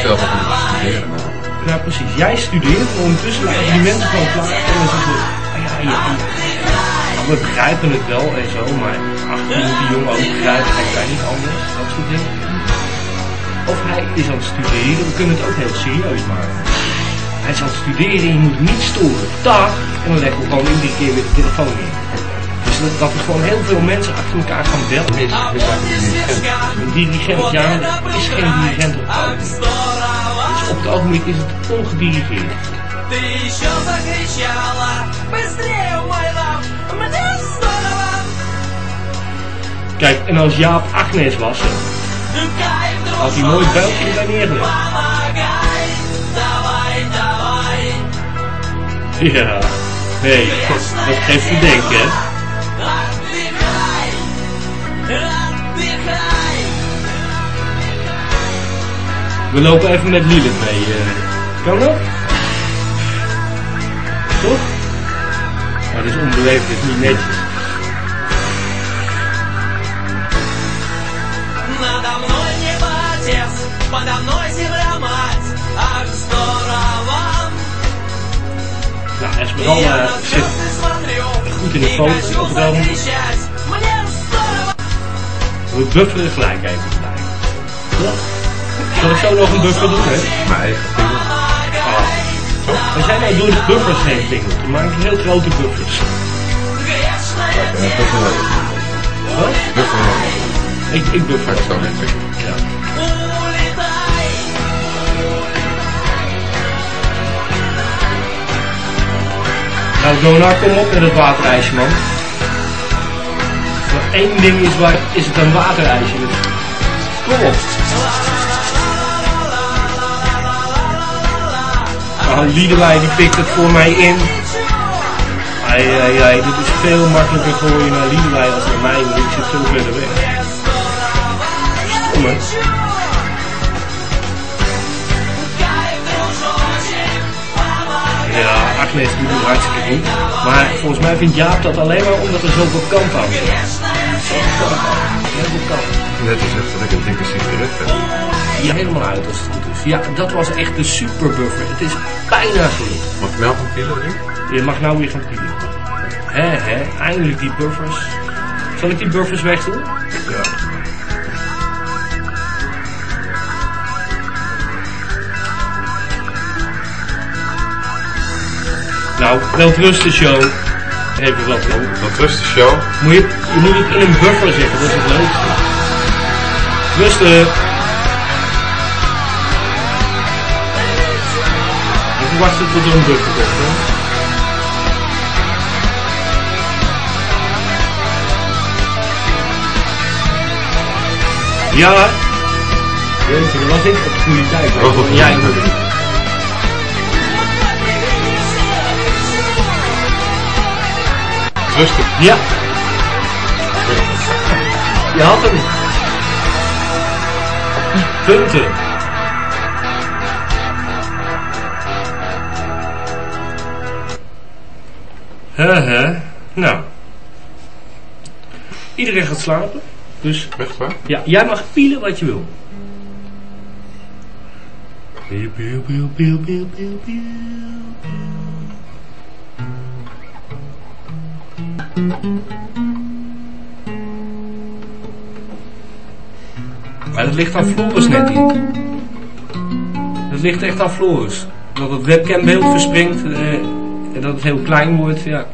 Zelf studeren. maar- Ja, precies. Jij studeert en ondertussen laten die mensen gewoon klaar. En dan zeggen ze, ah ja, ja, ja. We begrijpen het wel en zo, maar ach, je moet die jongen ook begrijpen. Hij kan niet anders, dat soort dingen. Of hij is aan het studeren, we kunnen het ook heel serieus maken. Hij is aan het studeren en je moet niet storen. Dag! En dan leggen we gewoon iedere keer weer de telefoon in dat, dat er gewoon heel veel mensen achter elkaar gaan bellen. Dit is een dirigent. ja, is geen dirigent op het Dus op het ogenblik is het ongedirigeerd. Kijk, en als Jaap Agnes was, had hij nooit België daar neergelegd. Ja, nee, dat geeft te denken, hè. Отдыхай Отдыхай We lopen even met Lilith mee. eh. kan dat? Toch? Maar dat is onbeleefd, dat is niet netjes. Надо мной небо отец Подо мной земля мать Ах, здорово Nou, Я Esmeralda на zit звезды смотрю goed in de И foto хочу op het ogenblik. We buffelen gelijk even. Gelijk. Ja. Zal ik zo nog een buffer doen, hè? Maar echt. Ah, oh. We zijn nou door de buffers heen pingeld. We maken heel grote buffers. Buffer Wat? Ik, ik buffer. Dat zo net Ja. Nou, Dona, kom op met het waterijsje, man. Er één ding is, waar, is het een waterijsje. Kom op. Nou, Liedewij die pikt het voor mij in. Ai, ai, ai, dit is veel makkelijker voor je naar Liedewij als naar mij, want ik zit veel verder weg. Stom, Die doet hartstikke goed. Maar volgens mij vindt Jaap dat alleen maar omdat er zoveel kant aan zit. Zoveel kant aan. Heel veel kant. Net als echt dat ik een dikke sigaret heb. Ja, helemaal uit als het goed is. Ja, dat was echt de super buffer. Het is bijna gelukt. Mag ik melk een kilo erin? Je mag nou weer gaan pielen. Hè, hè, eindelijk die buffers. Zal ik die buffers wegdoen? Ja. Nou, wel rusten show. Even wat rust de show. Moet je, je moet het in een buffer zetten, dat is het leukste. Rusten. Even wachten tot er een buffer komt. Hè? Ja. Jeetje, dat was ik op goede tijd. hoor. Oh, Jij goed. Rustig. Ja. Je had hem. Punten. Haha. Nou. Iedereen gaat slapen. Dus Echt waar? ja, jij mag pielen wat je wil. Maar dat ligt aan Floris net niet. Dat ligt echt aan Floris. Dat het webcambeeld verspringt eh, en dat het heel klein wordt, ja.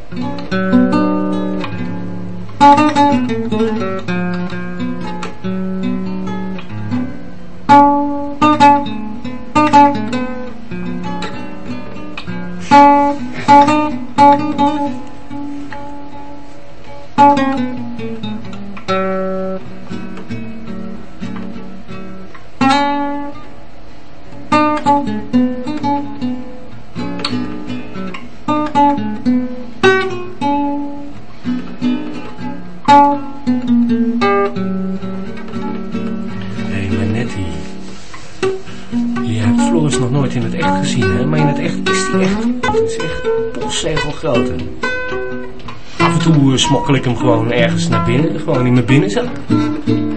Gewoon ergens naar binnen. Gewoon in mijn binnenzak.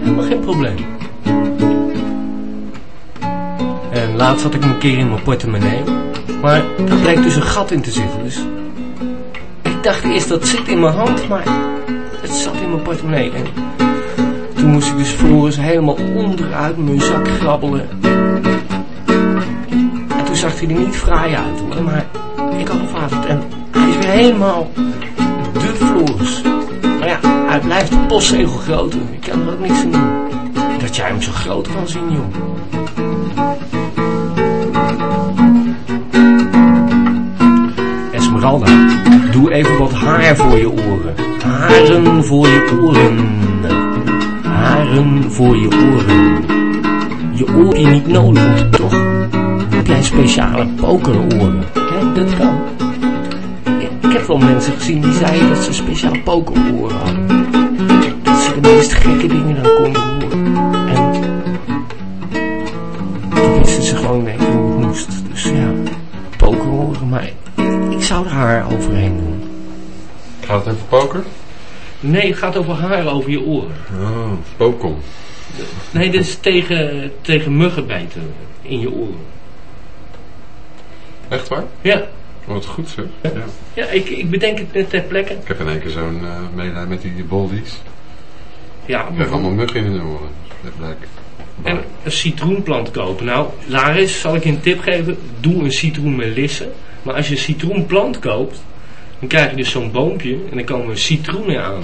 Helemaal geen probleem. En laatst had ik hem een keer in mijn portemonnee. Maar daar bleek dus een gat in te zitten. Dus ik dacht eerst dat zit in mijn hand, maar het zat in mijn portemonnee. En toen moest ik dus Floris helemaal onderuit mijn zak grabbelen. En toen zag hij er niet fraai uit maar ik had hem vast en hij is weer helemaal hij blijft postzegel groot. hoor. Ik kan er ook niks aan doen. Dat jij hem zo groot kan zien, joh. Esmeralda, doe even wat haar voor je oren. Haren voor je oren. Haren voor je oren. Je je niet nodig toch. Heb jij speciale pokeroren? Hè, dat kan. Ik- Ik heb wel mensen gezien die zeiden dat ze speciaal pokeroren hadden. Dat ze de meest gekke dingen dan konden horen. En toen wisten ze gewoon niet hoe het moest. Dus ja, pokeroren, maar ik zou er haar overheen doen. Gaat het even poker? Nee, het gaat over haar over je oren. Oh, pokom. Nee, dit is tegen, tegen muggen bijten in je oren. Echt waar? Ja, Wat goed zeg. Ja. ja ik, ik bedenk het net ter plekke. Ik heb in één keer zo'n meelij met die boldies. Ja, Ik krijg allemaal muggen in de oren. Dat blijkt. en een citroenplant kopen. Nou, Laris, zal ik je een tip geven? Doe een citroenmelisse. Maar als je een citroenplant koopt, dan krijg je dus zo'n boompje en dan komen citroenen aan.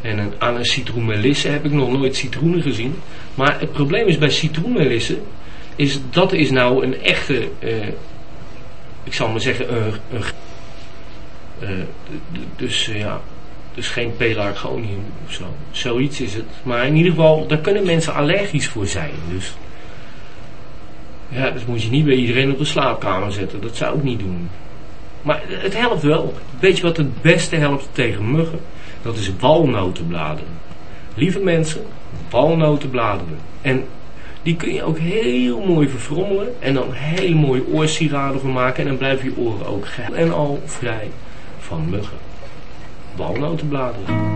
En een, aan een citroenmelisse heb ik nog nooit citroenen gezien. Maar het probleem is bij citroenmelissen, is dat is nou een echte, eh, ik zal maar zeggen, eh, d- d- dus eh, ja, dus geen pelargonium of zo. Zoiets is het. Maar in ieder geval, daar kunnen mensen allergisch voor zijn. Dus ja, dat moet je niet bij iedereen op de slaapkamer zetten. Dat zou ik niet doen. Maar het helpt wel. Weet je wat het beste helpt tegen muggen? Dat is walnotenbladeren. Lieve mensen, walnotenbladeren. En die kun je ook heel mooi verfrommelen. En dan hele mooie oorsieraden van maken. En dan blijven je oren ook geheel en al vrij van muggen. Walnotenbladeren.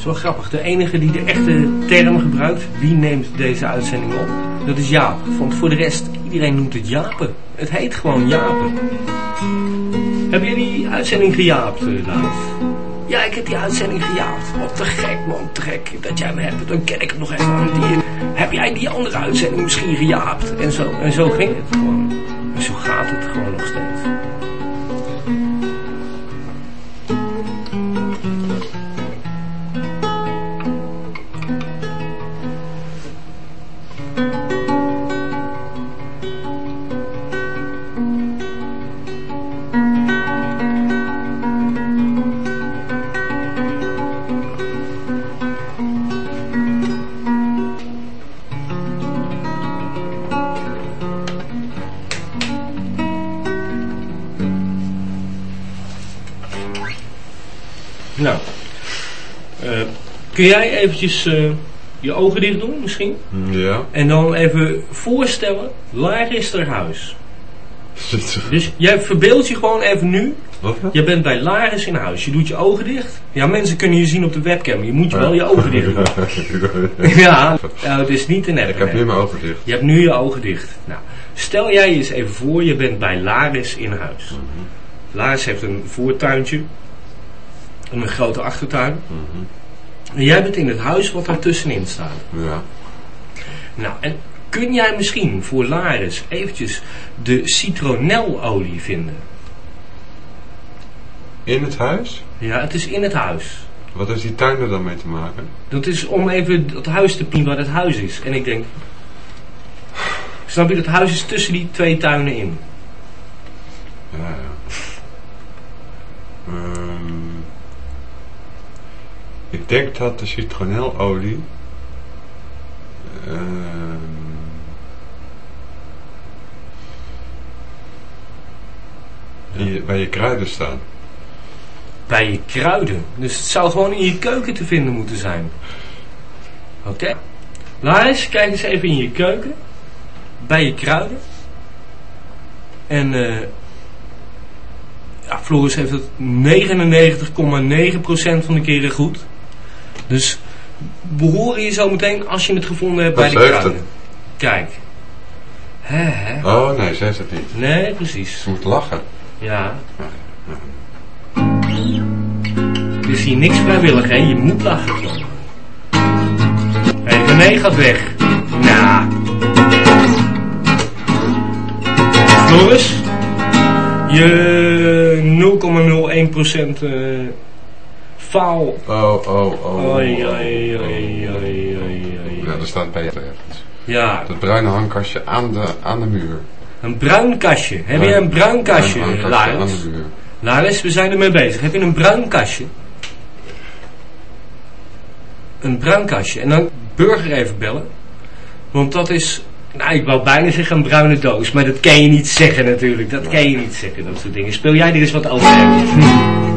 Is wel grappig. De enige die de echte term gebruikt, wie neemt deze uitzending op? Dat is Jaap. Want voor de rest, iedereen noemt het Japen. Het heet gewoon Japen. Heb jij die uitzending gejaapt, uh, Ja, ik heb die uitzending gejaapt. Wat te gek, man. Te gek dat jij me hebt. Dan ken ik het nog even aan die. Heb jij die andere uitzending misschien gejaapt? En zo, en zo ging het gewoon. En zo gaat het gewoon nog steeds. Kun jij eventjes eh, je ogen dicht doen misschien? Ja. En dan even voorstellen, Laris ter huis. Dus jij verbeeldt je gewoon even nu. Wat? Je bent bij Laris in huis. Je doet je ogen dicht. Ja, mensen kunnen je zien op de webcam. Je moet je wel je ogen dicht doen. Ja, nou, het is niet te net. Ik heb nu mijn ogen dicht. Je hebt nu je ogen dicht. Nou, stel jij je eens even voor, je bent bij Laris in huis. Laris heeft een voortuintje. En een grote achtertuin. En jij bent in het huis wat daar tussenin staat. Ja. Nou, en kun jij misschien voor Laris eventjes de citronelolie vinden? In het huis? Ja, het is in het huis. Wat heeft die tuin er dan mee te maken? Dat is om even het huis te zien waar het huis is. En ik denk... Snap je, dat huis is tussen die twee tuinen in. Ja, ja. Ehm, ik denk dat de citronelolie... je- bij je kruiden staat. Bij je kruiden. Dus het zou gewoon in je keuken te vinden moeten zijn. Oké. Laris, kijk eens even in je keuken. Bij je kruiden. En eh ja, Floris heeft het 99,9% van de keren goed. Dus we horen je zo meteen als je het gevonden hebt Dat bij de kruiden. Kijk. Hè? Oh nee, zij is het niet. Nee, precies. Ze moet lachen. Ja. Het is hier niks vrijwillig, hè? Je moet lachen. Hé, hey, René gaat weg. Nou. Floris? Je 0,01% eh faal. Oh, oh, oh. Oei, oei, oei. Ja, er staat bij ergens. Ja, Dat bruine hangkastje aan de, aan de muur. een bruin kastje. Heb je een bruin kastje, Laris? Laris, we zijn ermee bezig. Heb je een bruin kastje? Een bruin kastje. En dan burger even bellen. Want dat is, nou ik wou bijna zeggen een bruine doos. Maar dat kan je niet zeggen natuurlijk. Dat kan je niet zeggen, dat soort dingen. Speel jij er eens wat over?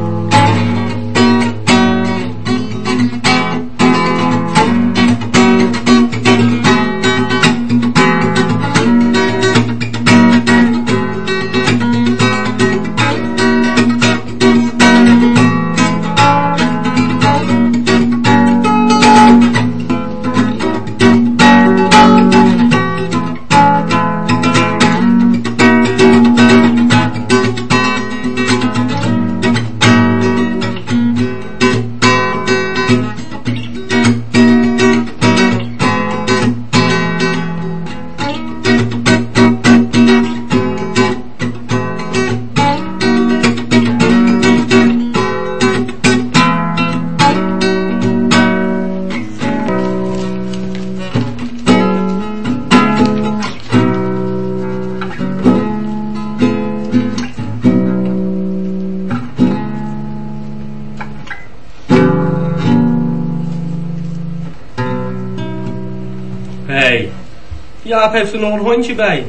heeft er nog een hondje bij.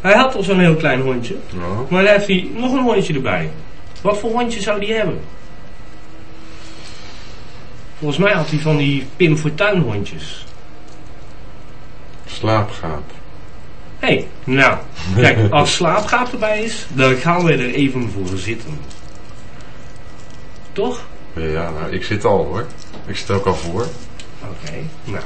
Hij had al zo'n heel klein hondje. Ja. Maar dan heeft hij nog een hondje erbij. Wat voor hondje zou die hebben? Volgens mij had hij van die Pim Fortuyn hondjes. Slaapgaap. Hé, hey, nou, kijk, als slaapgaap erbij is, dan gaan we er even voor zitten. Toch? Ja, nou, ik zit al hoor. Ik zit ook al voor. Oké, nou.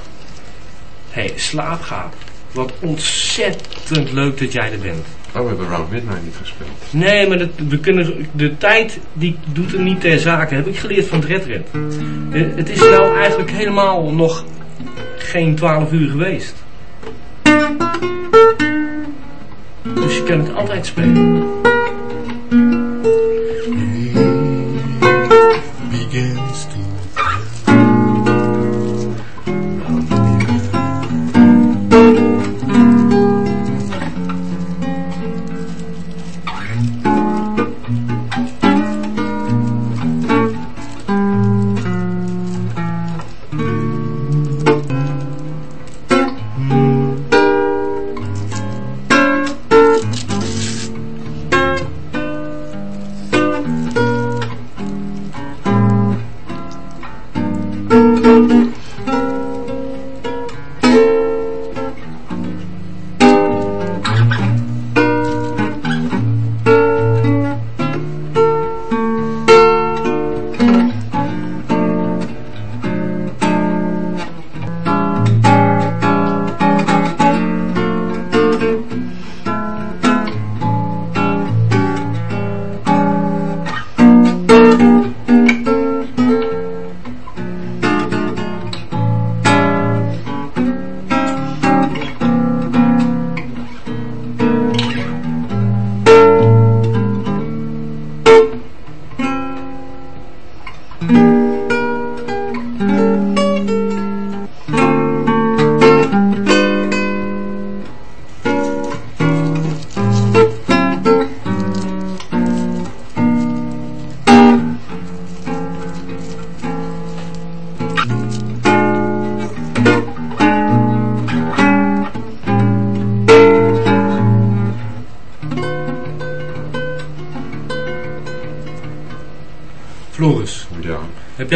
Hé, hey, slaapgaap. Wat ontzettend leuk dat jij er bent. Oh, we hebben Round Midnight niet gespeeld. Nee, maar dat, we kunnen, de tijd die doet er niet ter zake. Heb ik geleerd van Red Red. Eh, Het is nou eigenlijk helemaal nog geen 12 uur geweest. Dus je kan het altijd spelen.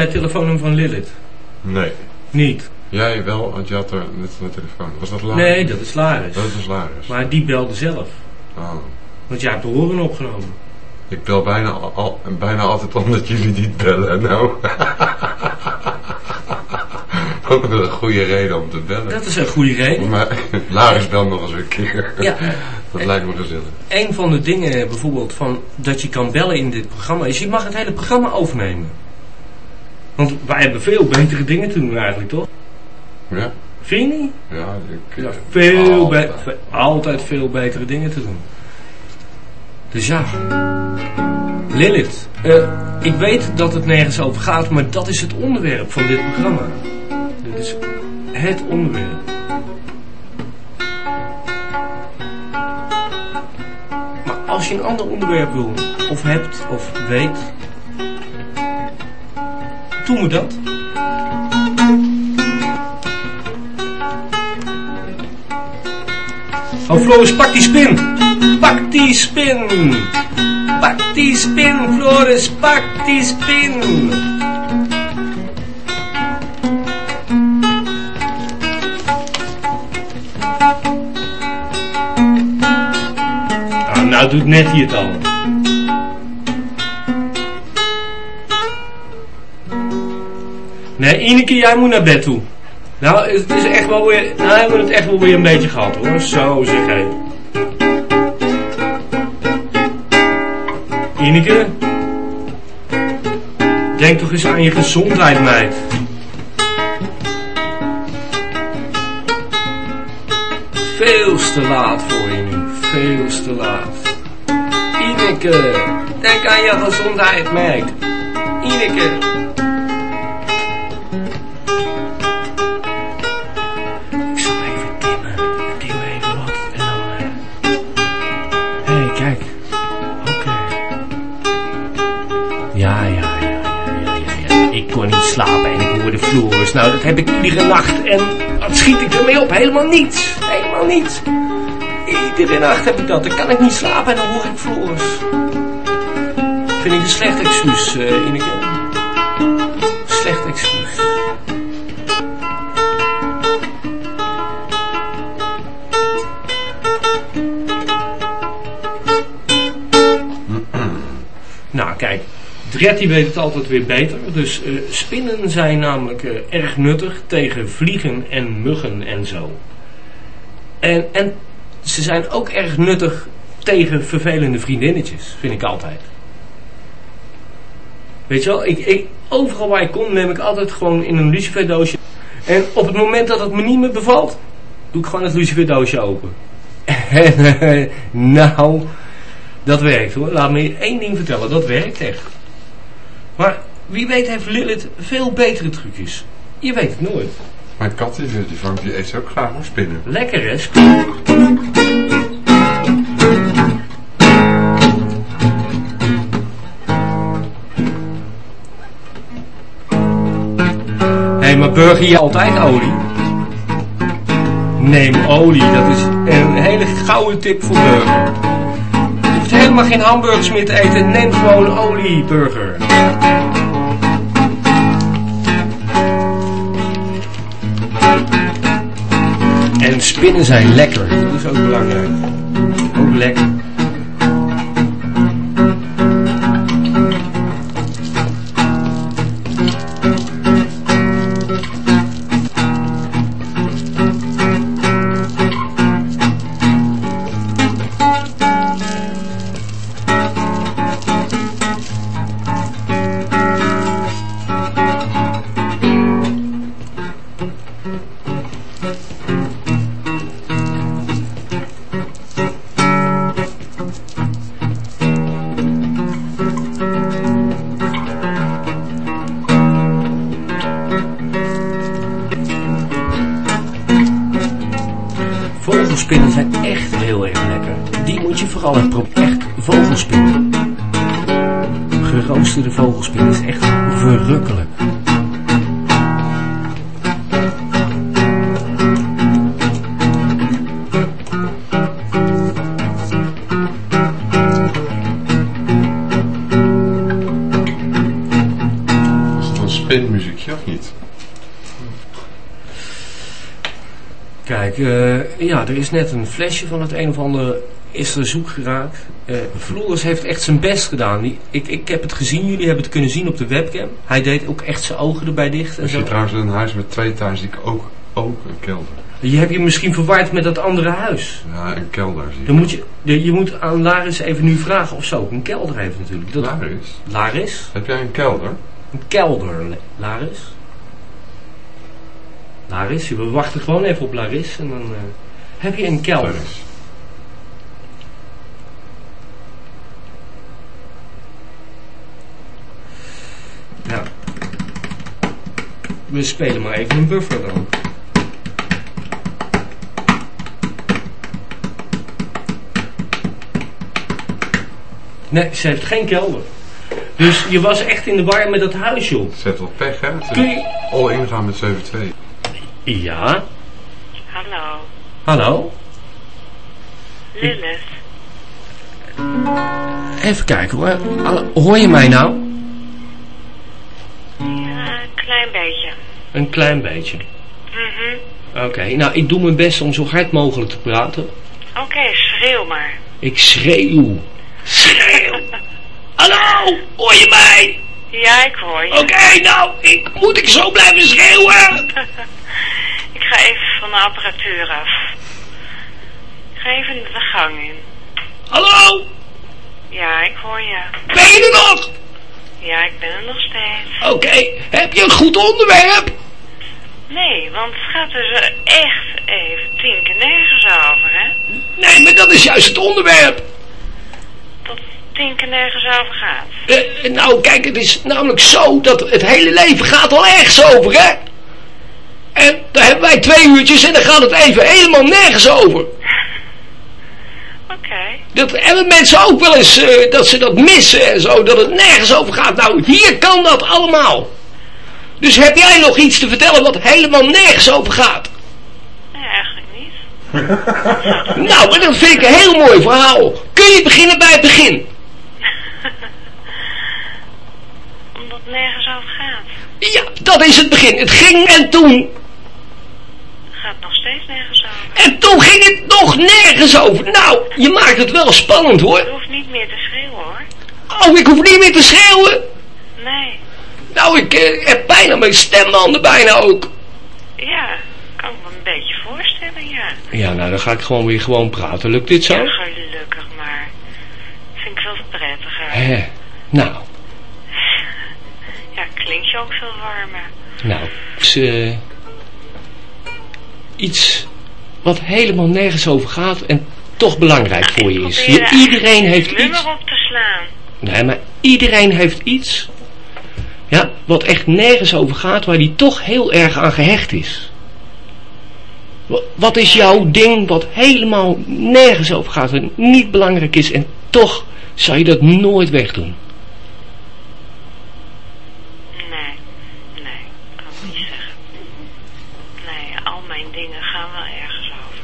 Het telefoonnummer van Lilith? Nee. Niet. Jij wel, want je had er net een telefoon. Was dat Laris? Nee, dat is Laris. Dat is Laris. Maar die belde zelf. Oh. Want jij hebt de horen opgenomen. Ik bel bijna, al, bijna altijd omdat jullie niet bellen. Nou. Ook een goede reden om te bellen. Dat is een goede reden. Maar Laris belt nog eens een keer. Ja, Dat lijkt me gezellig. een van de dingen bijvoorbeeld van dat je kan bellen in dit programma is je mag het hele programma overnemen. Want wij hebben veel betere dingen te doen eigenlijk, toch? Ja? Vind je niet? Ja, ik... Ja, eh, veel altijd. be- ve- altijd veel betere dingen te doen. Dus ja. Lilith, eh, ik weet dat het nergens over gaat, maar dat is het onderwerp van dit programma. Dit is het onderwerp. Maar als je een ander onderwerp wil, of hebt, of weet, doe me dat. Oh Floris, pak die spin! Pak die spin! Pak die spin, Floris, pak die spin! Ah, nou doet Nettie het al. Nee, Ineke, jij moet naar bed toe. Nou, het is echt wel weer. Nou hebben we het echt wel weer een beetje gehad hoor. Zo zeg hij. Ineke? Denk toch eens aan je gezondheid, meid. Veel te laat voor je nu. Veel te laat. Ineke, denk aan je gezondheid, meid. Ineke. Nou, dat heb ik iedere nacht. En wat schiet ik ermee op? Helemaal niets. Helemaal niets. Iedere nacht heb ik dat. Dan kan ik niet slapen en dan hoor ik Floris. vind ik een slecht excuus, uh, Ineke. Dretty weet het altijd weer beter. Dus uh, spinnen zijn namelijk uh, erg nuttig tegen vliegen en muggen en zo. En, en ze zijn ook erg nuttig tegen vervelende vriendinnetjes, vind ik altijd. Weet je wel, ik, ik, overal waar ik kom neem ik altijd gewoon in een luciferdoosje. En op het moment dat het me niet meer bevalt, doe ik gewoon het luciferdoosje open. En nou, dat werkt hoor. Laat me één ding vertellen, dat werkt echt. Maar wie weet heeft Lilith veel betere trucjes. Je weet het nooit. Mijn kat die, die vangt die eet ook graag spinnen. Lekker hè? Hé, hey, maar burger je altijd olie? Neem olie, dat is een hele gouden tip voor burger. Hoeft helemaal geen hamburgers meer te eten, neem gewoon olie, burger. En spinnen zijn lekker, dat is ook belangrijk. Ook lekker. Ja, er is net een flesje van het een of andere is er zoek geraakt. Uh, Floris heeft echt zijn best gedaan. Die, ik, ik heb het gezien, jullie hebben het kunnen zien op de webcam. Hij deed ook echt zijn ogen erbij dicht. En zo. trouwens in een huis met twee tuin zie ik ook, ook een kelder. Je hebt je misschien verward met dat andere huis. Ja, een kelder zie ik. Dan moet je, je, je moet aan Laris even nu vragen of ze ook een kelder heeft natuurlijk. Dat, Laris, Laris? heb jij een kelder? Een kelder, Laris. Laris, we wachten gewoon even op Laris en dan uh, heb je een kelder. Ja. We spelen maar even een buffer dan. Nee, ze heeft geen kelder. Dus je was echt in de war met dat huis, joh. Ze heeft wel pech, hè? Kun je... Al ingaan met 7-2. Ja, Hallo, hallo? Lilith. Even kijken hoor. Hoor je mij nou? Ja, een klein beetje. Een klein beetje. Mhm. Oké, nou ik doe mijn best om zo hard mogelijk te praten. Oké, schreeuw maar. Ik schreeuw. Schreeuw. Hallo, hoor je mij? Ja, ik hoor je. Oké, nou, ik, moet ik zo blijven schreeuwen? ik ga even van de apparatuur af. Ik ga even de gang in. Hallo, Ja, ik hoor je. ben je er nog? Ja, ik ben er nog steeds. Oké, heb je een goed onderwerp? Nee, want het gaat dus echt even tien keer nergens over, hè? Nee, maar dat is juist het onderwerp. Dat het tien keer nergens over gaat. Eh, nou, kijk, het is namelijk zo dat het hele leven gaat al ergens over, hè? En daar hebben wij twee uurtjes en dan gaat het even helemaal nergens over. Oké. Dat hebben mensen ook wel eens, eh, dat ze dat missen en zo, dat het nergens over gaat. Nou, hier kan dat allemaal. Dus heb jij nog iets te vertellen wat helemaal nergens over gaat? Nee, eigenlijk niet. Nou, maar dat vind ik een heel mooi verhaal. Kun je beginnen bij het begin? omdat het nergens over gaat. Ja, dat is het begin. Het ging en toen. Gaat nog steeds nergens over. En toen ging het nog nergens over. Nou, je maakt het wel spannend Je hoor. hoeft niet meer te schreeuwen hoor. Oh, ik hoef niet meer te schreeuwen. Nee. Nou, ik eh, heb bijna mijn stembanden bijna ook. Ja, kan ik me een beetje voorstellen, ja. Ja, nou dan ga ik gewoon weer gewoon praten. Lukt dit zo? Ja, gelukkig maar. Vind ik veel prettiger. Hè, nou, Ja, klinkt je ook veel warmer. nou. Eh, iets wat helemaal nergens over gaat en toch belangrijk voor je is. Je, iedereen een heeft iets. op te slaan. Nee, maar iedereen heeft iets. Ja, wat echt nergens over gaat, waar die toch heel erg aan gehecht is. Wa- Wat is jouw ding wat helemaal nergens over gaat en niet belangrijk is en toch zou je dat nooit wegdoen? Nee, nee, kan ik niet zeggen. Nee, al mijn dingen gaan wel ergens over.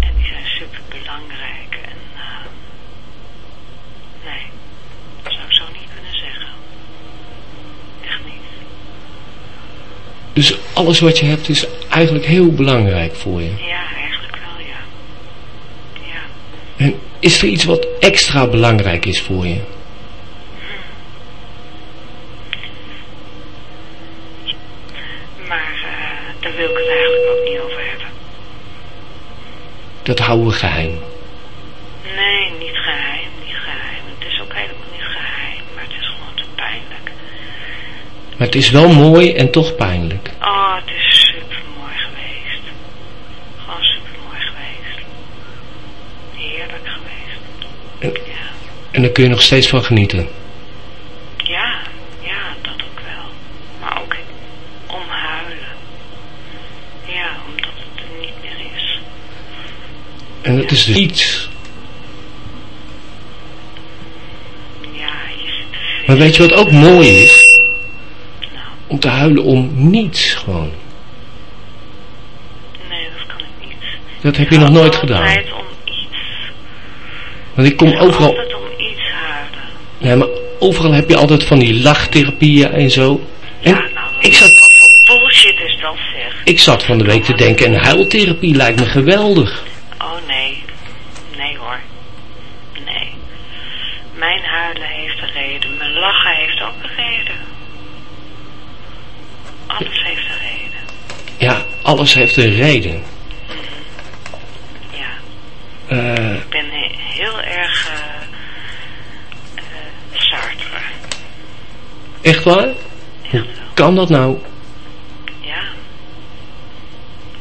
En die zijn super belangrijk. En eh, nee, dat zou ik zo niet kunnen zeggen. Echt niet. Dus alles wat je hebt is eigenlijk heel belangrijk voor je. Ja, eigenlijk wel, ja. Ja, En is er iets wat extra belangrijk is voor je? maar eh, daar wil ik het eigenlijk ook niet over hebben. Dat houden we geheim. Nee, niet geheim, niet geheim. Het is ook helemaal niet geheim, maar het is gewoon te pijnlijk. Maar het is wel mooi en toch pijnlijk. Oh, het is super mooi geweest. Gewoon super mooi geweest. Heerlijk geweest. En, Ja, en daar kun je nog steeds van genieten. ja, ja, dat ook wel. Maar ook om huilen. Ja, omdat het er niet meer is. En dat is dus iets. Ja, je zit. Maar weet je wat ook mooi is? Om te huilen om niets gewoon. nee, dat kan ik niet. Dat heb je nog nooit gedaan. Altijd om iets. Want ik kom Ik overal... Altijd om iets huilen. Nee, maar overal heb je altijd van die lachtherapieën en zo. En ja, nou, ik zat, wat voor bullshit is dat zeg. ik zat van de week te denken, een huiltherapie lijkt me geweldig. Oh nee, nee hoor. Nee. Mijn huilen heeft een reden. Mijn lachen heeft ook een reden. Alles heeft een reden. Ja, alles heeft een reden. Ja, Eh, ik ben he- heel erg eh, Sartre. echt waar? Hoe kan dat nou? Ja.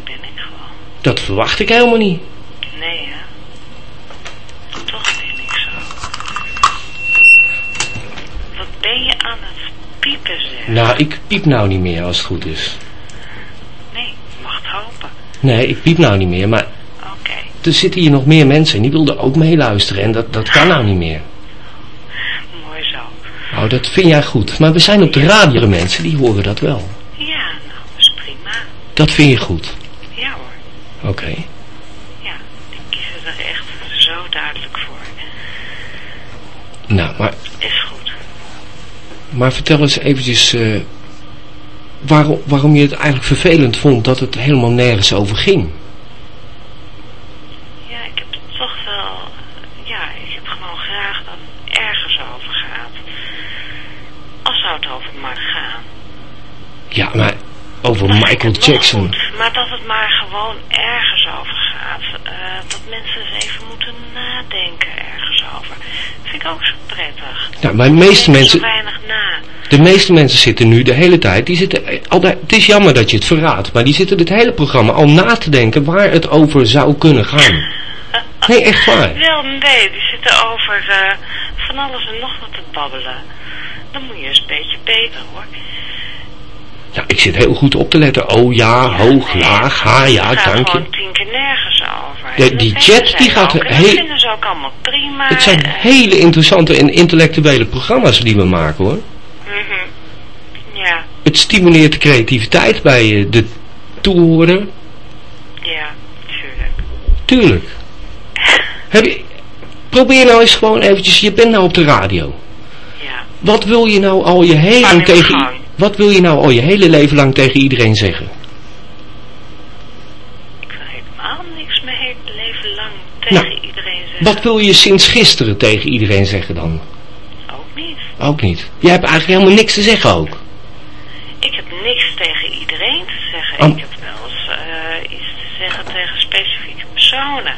Ben ik gewoon. Dat verwacht ik helemaal niet. Nee hè. Toch ben ik zo. Wat ben je aan het Nou, ik piep nou niet meer als het goed is. Nee, je mag het hopen. Nee, ik piep nou niet meer, maar Oké. er zitten hier nog meer mensen en die wilden ook meeluisteren en dat, dat kan nou niet meer. Mooi zo. Nou, dat vind jij goed. Maar we zijn op de radio mensen, die horen dat wel. Ja, nou, dat is prima. Dat vind je goed. Ja hoor. Oké. Ja, ik kies er echt zo duidelijk voor. Nou, maar, Is. Maar vertel eens eventjes eh, waarom, waarom je het eigenlijk vervelend vond dat het helemaal nergens over ging. Ja, ik heb het toch wel... Ja, ik heb gewoon graag dat het ergens over gaat. Als zou het over maar gaan. Ja, maar over Michael Jackson. goed, maar dat het maar gewoon ergens over gaat. eh, dat mensen eens even moeten nadenken ergens over. Ik ook zo prettig. Nou, maar de meeste mensen, weinig na. de meeste mensen zitten nu de hele tijd, die zitten eh, altijd, het is jammer dat je het verraadt, maar die zitten dit hele programma al na te denken waar het over zou kunnen gaan. Nee, echt waar. Wel, nee, die zitten over eh, van alles en nog wat te babbelen. Dan moet je eens een beetje beter hoor. Ja, ik zit heel goed op te letten. Oh ja, hoog, laag, ha, ja, Het gaat dank je. gewoon tien keer nergens over. De- die chat, die gaat ook, heel- Dat vinden ze ook allemaal prima. Het zijn hele interessante en intellectuele programma's die we maken hoor. mhm. Ja, Het stimuleert de creativiteit bij eh, de toehoorder. ja, tuurlijk. Tuurlijk. Heb je, probeer nou eens gewoon eventjes, je bent nou op de radio. Ja, wat wil je nou al je hele tegen... Wat wil je nou al je hele leven lang tegen iedereen zeggen? Ik wil helemaal niks mijn hele leven lang tegen Nou, iedereen zeggen. Wat wil je sinds gisteren tegen iedereen zeggen dan? Ook niet. Ook niet. Jij hebt eigenlijk helemaal niks te zeggen ook. Ik heb niks tegen iedereen te zeggen. Ik heb wel eens eh, iets te zeggen tegen specifieke personen.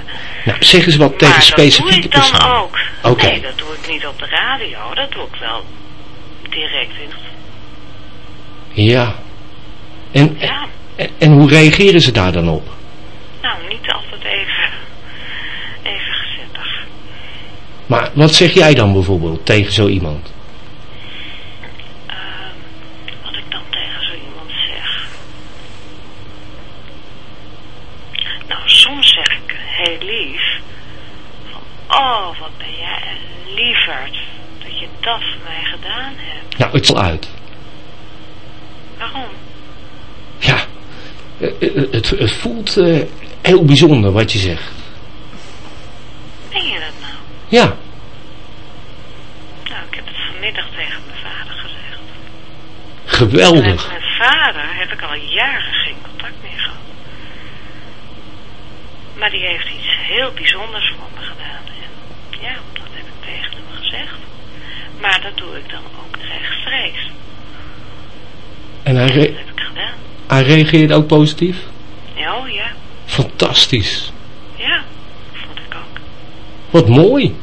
Nou, zeg eens wat tegen specifieke dat doe ik dan personen. ook. Oké. Nee, dat doe ik niet op de radio. Dat doe ik wel direct in. Ja. En, Ja, en, en hoe reageren ze daar dan op? nou niet altijd even, even gezellig. Maar wat zeg jij dan bijvoorbeeld tegen zo iemand? Ehm, wat ik dan tegen zo iemand zeg. Nou, soms zeg ik heel lief. Van, oh, wat ben jij een lieverd. Dat je dat voor mij gedaan hebt. Nou, het zal uit. Waarom? Ja. eh, eh, Het, het voelt eh, heel bijzonder wat je zegt. Ben je dat nou? Ja. Nou, ik heb het vanmiddag tegen mijn vader gezegd. Geweldig. Met mijn vader heb ik al jaren geen contact meer gehad. Maar die heeft iets heel bijzonders voor me gedaan. En ja, dat heb ik tegen hem gezegd. Maar dat doe ik dan ook rechtstreeks. En hij, re- hij reageert ook positief? Ja, oh ja. Fantastisch. Ja, vond ik ook. Wat mooi.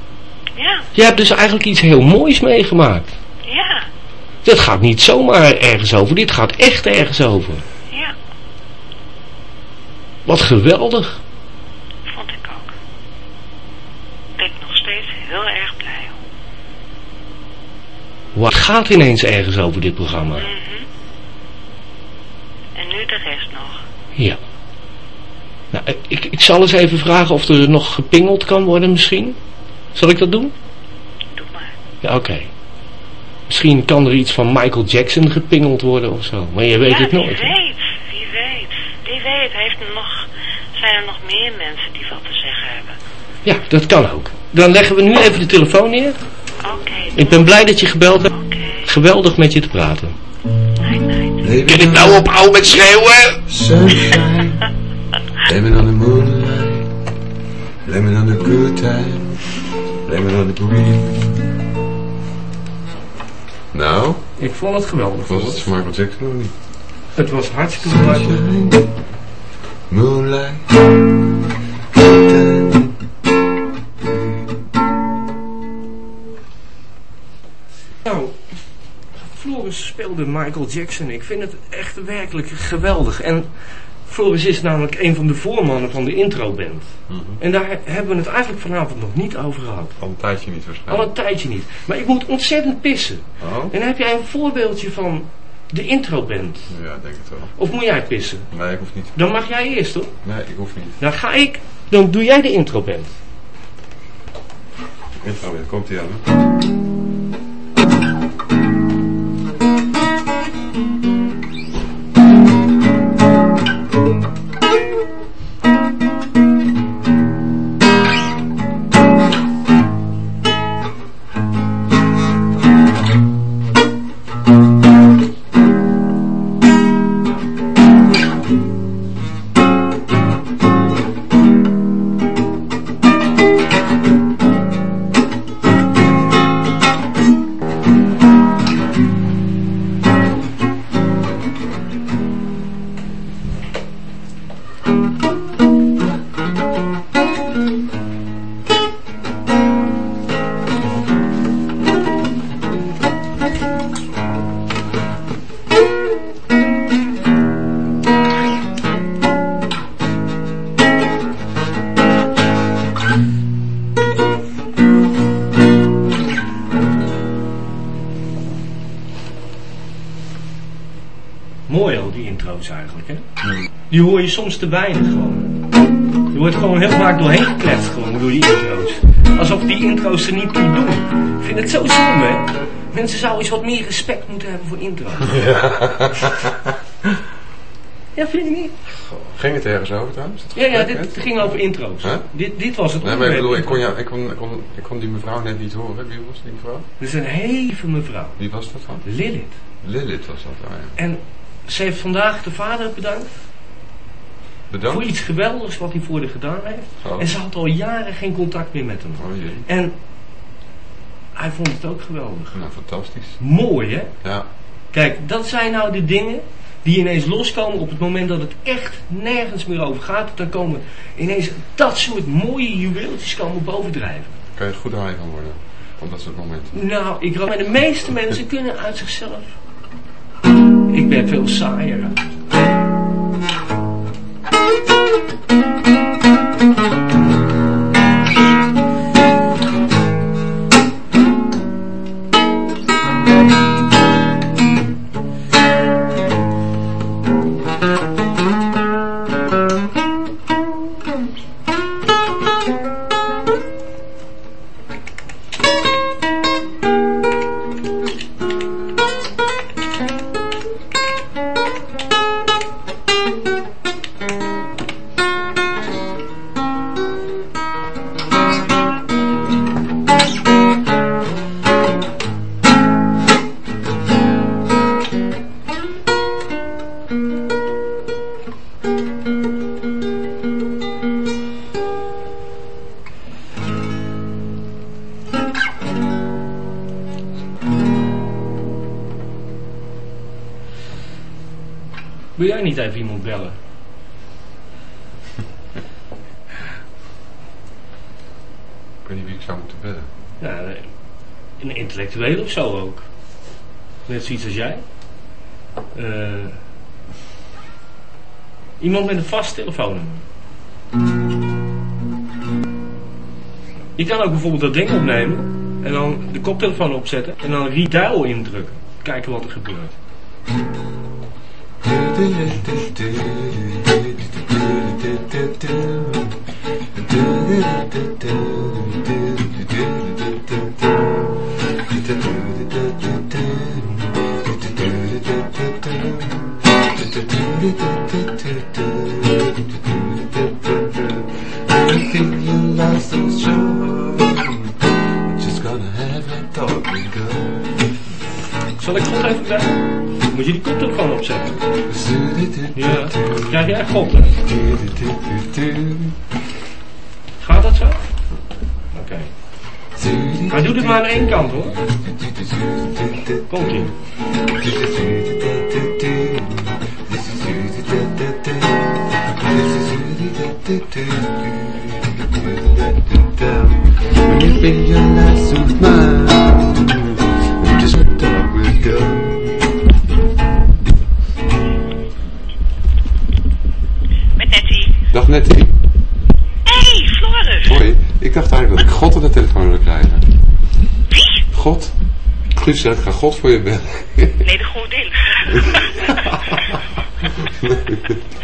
Ja, Je hebt dus eigenlijk iets heel moois meegemaakt. ja, Dit gaat niet zomaar ergens over. Dit gaat echt ergens over. ja, Wat geweldig. vond ik ook. Ben ik nog steeds heel erg blij. Wat gaat ineens ergens over dit programma? Mhm. De rest nog. Ja. Nou, ik, ik zal eens even vragen of er nog gepingeld kan worden misschien. Zal ik dat doen? Doe maar. Ja, oké. Misschien kan er iets van Michael Jackson gepingeld worden of zo. Maar je weet ja, het nooit. Wie weet, wie weet. Wie weet, heeft nog, zijn er nog meer mensen die wat te zeggen hebben. Ja, dat kan ook. Dan leggen we nu even de telefoon neer. Oké, Ik ben blij dat je gebeld hebt. Geweldig met je te praten. Night. Living ik nou ophouden met schreeuwen? Sunshine, blaming on the moonlight, blaming on the good times, blaming on the grief. Nou, Ik vond het geweldig. was het Michael Jackson of niet? Het was hartstikke mooi. Sunshine, moonlight, good. Speelde Michael Jackson. Ik vind het echt werkelijk geweldig. En Floris is namelijk een van de voormannen van de introband. En daar he- hebben we het eigenlijk vanavond nog niet over gehad. Al een tijdje niet Al waarschijnlijk. een tijdje niet. Maar ik moet ontzettend pissen. Oh? En heb jij een voorbeeldje van de introband. Ja, denk het wel. Of moet jij pissen? Nee, ik hoef niet. Dan mag jij eerst hoor. Nee, ik hoef niet. Dan ga ik, dan doe jij de introband. Intro weer, komt ie aan. hè? Soms te weinig gewoon. Je wordt gewoon heel vaak doorheen gekletst gewoon door die intro's. Alsof die intro's er niet toe doen. Ik vind het zo zonde hè. Mensen zouden eens wat meer respect moeten hebben voor intro's. Ja, vind je niet? Ging het ergens over trouwens? Dat Ja, ja, dit ging over intro's. Huh? Dit, dit was het Nee, maar ik bedoel, ik kon, jou, ik, kon, ik, kon, ik, ik die mevrouw net niet horen. Wie was die mevrouw? Dit is een heve mevrouw. Wie was dat dan? Lilith. Lilith was dat, ah, ja. En ze heeft vandaag de vader bedankt voor Bedankt. iets geweldigs wat hij voor haar gedaan heeft. Oh. En ze had al jaren geen contact meer met hem. Oh jee. En hij vond het ook geweldig. Nou, fantastisch. Mooi, hè? Ja, Kijk, dat zijn nou de dingen die ineens loskomen op het moment dat het echt nergens meer over gaat. Dan komen ineens dat soort mooie juweeltjes komen bovendrijven. kan je goed high van worden. Op dat soort momenten. Nou, ik maar de meeste mensen kunnen uit zichzelf. Ik ben veel saaier. thank you Net als jij. Eh, iemand met een vast telefoonnummer. Je kan ook bijvoorbeeld dat ding opnemen en dan de koptelefoon opzetten en dan redial indrukken. Kijken wat er gebeurt. Zal ik God even bellen? Moet je die koptelefoon opzetten? Ja. Krijg jij God? hè? Gaat dat zo? Oké. Maar doe dit maar aan één kant hoor. Komt ie. When your life so mine, just. Met Nettie. Dag Nettie. Hey, Floris. Hoi. Ik dacht eigenlijk dat ik God aan de telefoon wilde krijgen. Wie? God? Guus zegt, ga God voor je bellen. Nee, de godin.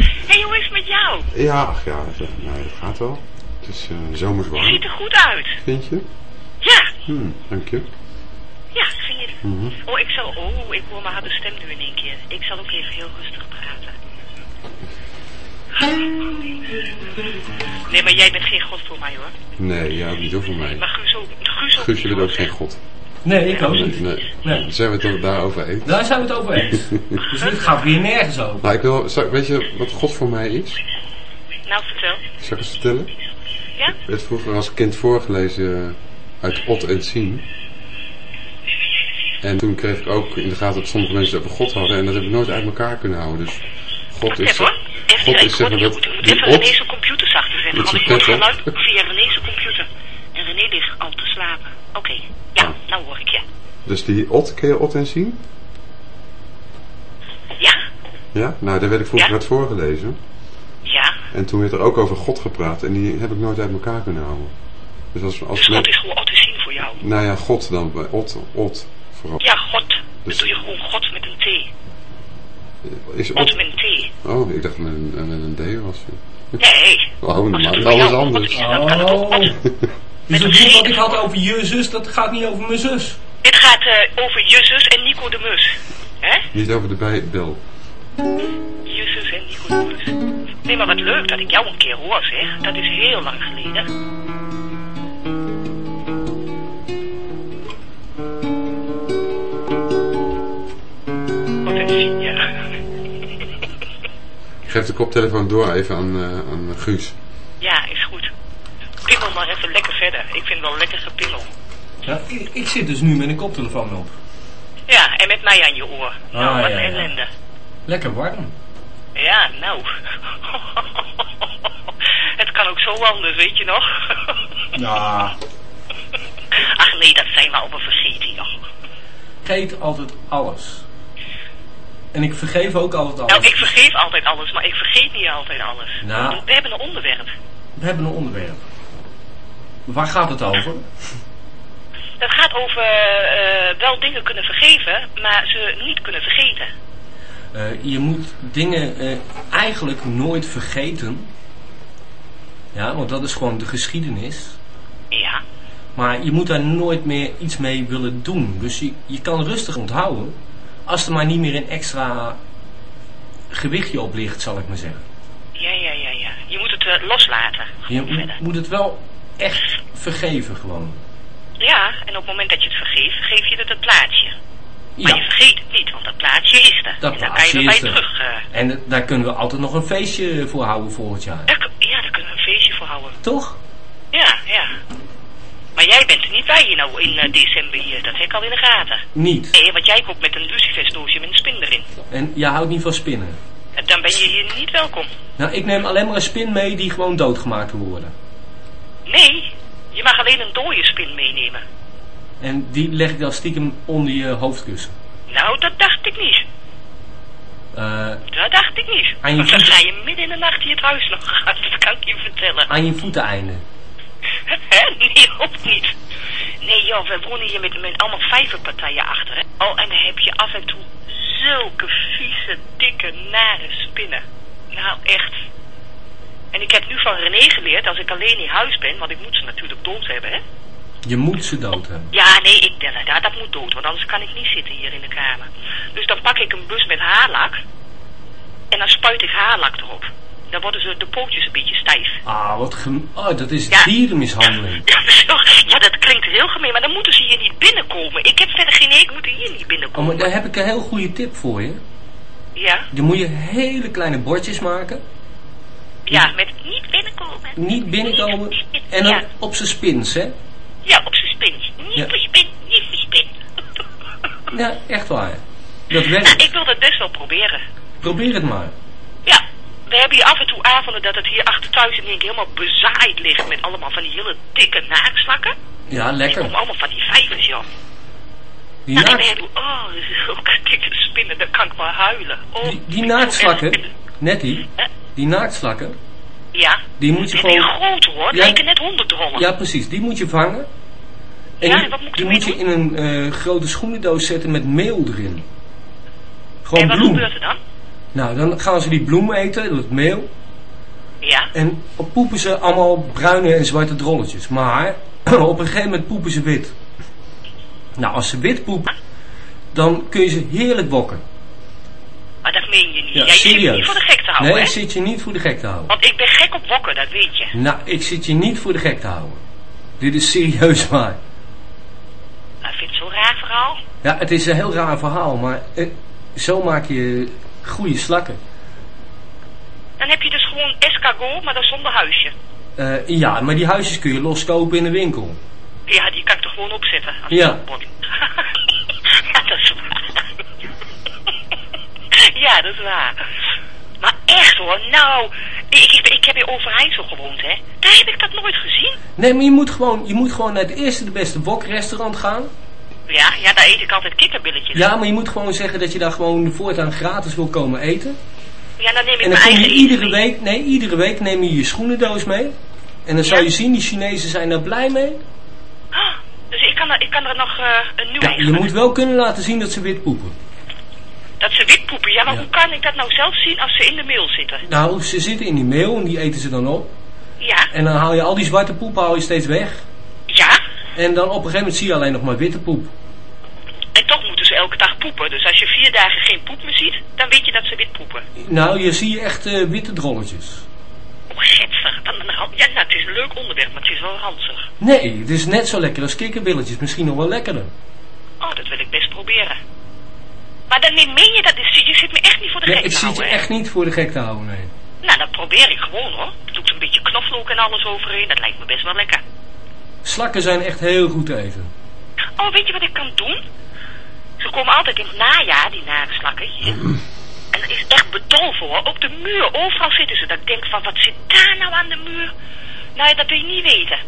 ja, ach ja, ja, nou, dat gaat wel. Het is eh zomers Je warm. ziet er goed uit. Vind je? Ja, Hm, dank je. ja, vind je... Mhm. Oh, ik zal... Oh, ik hoor mijn harde stem nu in één keer. Ik zal ook even heel rustig praten. Nee, maar jij bent geen god voor mij, hoor. Nee, ja, ook niet hoor voor mij. Maar Guus ook, Guus ook Guus, je bent ook geen God. Nee, ik ook niet. Nee. Nee. Zijn we het toch daarover eens? Daar zijn we het over eens. Dus dit gaat weer nergens over. Nou, ik wil, weet je wat God voor mij is? Nou, vertel. Zal ik eens vertellen? Ja? Ik werd vroeger als kind voorgelezen uit Ot en Sien. En toen kreeg ik ook in de gaten dat sommige mensen het over God hadden. En dat heb ik nooit uit elkaar kunnen houden. Dus God is... even, hoor. Even, God ik is zeg maar dat... Even René's computer zachter zetten. Want ik hoor geluid via René's computer. En René ligt al te slapen. Oké. Ja, Ah. nou hoor ik je. dus die Ot, ken je Ot en Sien? Ja? Ja? Nou, daar werd ik vroeger Ja. uit voorgelezen. Ja. En toen werd er ook over God gepraat. En die heb ik nooit uit elkaar kunnen houden. Dus als, als Dus God is gewoon te zien voor jou. Nou ja, God dan. bij Ot, Ot. Vooral. Ja, God. Dus- Bedoel je gewoon God met een T. Is God Ot... met een T. Oh, ik dacht met een, met een D was. Nee. Oh, nou, het dat voor was jou anders. Is, dan kan het ook Oh. Dus het wat ik had over je zus, dat gaat niet over mijn zus. Dit gaat eh, over je zus en Nico de Mus. Hè? Niet over de Bijbel. Justus en Nicodemus. Nee, maar wat leuk dat ik jou een keer hoor, zeg. Dat is heel lang geleden. Wat een zin, ja. Geef de koptelefoon door even aan, eh, aan Guus. Ja, is goed. Pimmel maar even lekker verder. Ik vind het wel lekker gepimmel. Ja, ik, ik zit dus nu met een koptelefoon op. Ja, en met mij aan je oor. nou, Ah, wat ja, een ja. ellende. Lekker warm. Ja, nou. het kan ook zo anders, weet je nog? Ja. Ach nee, dat zijn we allemaal vergeten, joh. Vergeet altijd alles. En ik vergeef ook altijd alles. Nou, ik vergeef altijd alles, maar ik vergeet niet altijd alles. Nou. We hebben een onderwerp. We hebben een onderwerp. Waar gaat het over? Dat gaat over eh, wel dingen kunnen vergeven, maar ze niet kunnen vergeten. Eh, je moet dingen eh, eigenlijk nooit vergeten. Ja, want dat is gewoon de geschiedenis. Ja. Maar je moet daar nooit meer iets mee willen doen. Dus je, je kan rustig onthouden. Als er maar niet meer een extra gewichtje op ligt, zal ik maar zeggen. Ja, ja, ja, ja. Je moet het eh, loslaten. Je verder. moet het wel echt vergeven gewoon. Ja, en op het moment dat je het vergeeft, geef je het het plaatsje. Maar je vergeet het niet, want dat plaatsje is er. dat en dan kan je erbij er. terug. eh, En daar kunnen we altijd nog een feestje voor houden volgend jaar. daar ja, daar kunnen we een feestje voor houden. Toch? Ja, ja. Maar jij bent er niet bij hier nou in eh, december hier. Dat heb ik al in de gaten. Niet. Nee, want jij komt met een lucifersdoosje met een spin erin. En jij houdt niet van spinnen. En dan ben je hier niet welkom. Nou, ik neem alleen maar een spin mee die gewoon doodgemaakt wil worden. Nee, je mag alleen een dode spin meenemen. En die leg ik dan stiekem onder je hoofdkussen. Nou, dat dacht ik niet. Eh, Dat dacht ik niet. Aan je Want dan voeten- ga je midden in de nacht hier het huis nog uit. Dat kan ik je vertellen. aan je voeteneinde. Nee, ook niet. Nee joh, we wonen hier met, met allemaal vijverpartijen achter. Hè? Oh, en dan heb je af en toe zulke vieze, dikke, nare spinnen. Nou, echt. En ik heb nu van René geleerd, als ik alleen in huis ben, want ik moet ze natuurlijk dood hebben, hè. Je moet ze dood hebben. Ja, nee, ik, ja, dat moet dood, want anders kan ik niet zitten hier in de kamer. Dus dan pak ik een bus met haarlak en dan spuit ik haarlak erop. Dan worden ze de pootjes een beetje stijf. Ah, wat gem... Oh, dat is Ja. dierenmishandeling. Ja, dat klinkt heel gemeen, maar dan moeten ze hier niet binnenkomen. Ik heb verder geen ik moet hier niet Oh, maar binnenkomen. daar heb ik een heel goede tip voor je. Ja, Dan moet je hele kleine bordjes maken. ja, met niet binnenkomen. Niet binnenkomen. En dan Ja, op zijn spins, hè. Ja op zijn spin. Niet Ja. voor spin, niet voor spin. Ja, echt waar. Dat Nou, werkt. ik wil dat best wel proberen. Probeer het maar. Ja, we hebben hier af en toe avonden dat het hier achter thuis in één keer helemaal bezaaid ligt met allemaal van die hele dikke naakslakken. Ja, Die lekker. komen allemaal van die vijvers, joh. Die, Nou, en naak, dan heb ik, oh, zulke dikke spinnen, dan kan ik maar huilen. Oh, die, die echt- Nettie, die naaktslakken, Ja, die moet je en die gewoon... grote hoor, Ja. lijken net hondendrollen. Ja, precies. Die moet je vangen. En Ja, die, en wat moet die moet je in een eh, grote schoenendoos zetten met meel erin. Gewoon en wat bloem. gebeurt er dan? Nou, dan gaan ze die bloem eten, dat meel. Ja, En poepen ze allemaal bruine en zwarte drolletjes. Maar op een gegeven moment poepen ze wit. Nou, als ze wit poepen, dan kun je ze heerlijk bokken. maar dat meen je niet. Ja, je zit serieus. niet voor de gek te houden, nee, hè? ik zit je niet voor de gek te houden. Want ik ben gek op wokken, dat weet je. Nou, ik zit je niet voor de gek te houden. Dit is serieus waar. Vind het zo'n raar verhaal. Ja, het is een heel raar verhaal, maar eh, zo maak je goede slakken. Dan heb je dus gewoon escargot, maar dan zonder huisje. Eh, ja, maar die huisjes kun je loskopen in de winkel. Ja, die kan ik er gewoon opzetten. Als Ja. ja, dat is waar. ja, dat is waar. Maar echt hoor, nou, ik, ik, ik heb in Overijssel gewoond, hè. Daar heb ik dat nooit gezien. Nee, maar je moet gewoon, je moet gewoon naar het eerste de beste wokrestaurant gaan. Ja, ja, daar eet ik altijd kikkerbilletjes. Ja, maar je moet gewoon zeggen dat je daar gewoon voortaan gratis wil komen eten. Ja, dan neem ik En mijn dan kom je iedere mee. week, nee, iedere week neem je je schoenendoos mee. En dan zal Ja. je zien, die Chinezen zijn daar blij mee. Ah, dus ik kan er, ik kan er nog eh, een nieuw Ja, je moet wel kunnen laten zien dat ze wit poepen. Dat ze wit poepen. Ja, maar Ja. hoe kan ik dat nou zelf zien als ze in de meel zitten? Nou, ze zitten in die meel en die eten ze dan op. Ja, En dan haal je al die zwarte poep haal je steeds weg. ja. En dan op een gegeven moment zie je alleen nog maar witte poep. En toch moeten ze elke dag poepen. Dus als je vier dagen geen poep meer ziet, dan weet je dat ze wit poepen. Nou, je ziet echt eh, witte drolletjes. Oh, dan- ja, nou, het is een leuk onderwerp, maar het is wel ranzig. Nee, het is net zo lekker als kikkerbilletjes. Misschien nog wel lekkerder. Oh, dat wil ik best proberen. Maar dan meen je dat? Je zit me echt niet voor de Nee, gek ik te zit je houden, hè? echt niet voor de gek te houden, nee. Nou, dat probeer ik gewoon, hoor. Doe ik een beetje knoflook en alles overheen. Dat lijkt me best wel lekker. Slakken zijn echt heel goed te eten. Oh, weet je wat ik kan doen? Ze komen altijd in het najaar, die nare slakken hier. En dat is echt bedolven hoor. Op de muur, overal zitten ze. Dat ik denk van, wat zit daar nou aan de muur? Nou ja, dat wil je niet weten.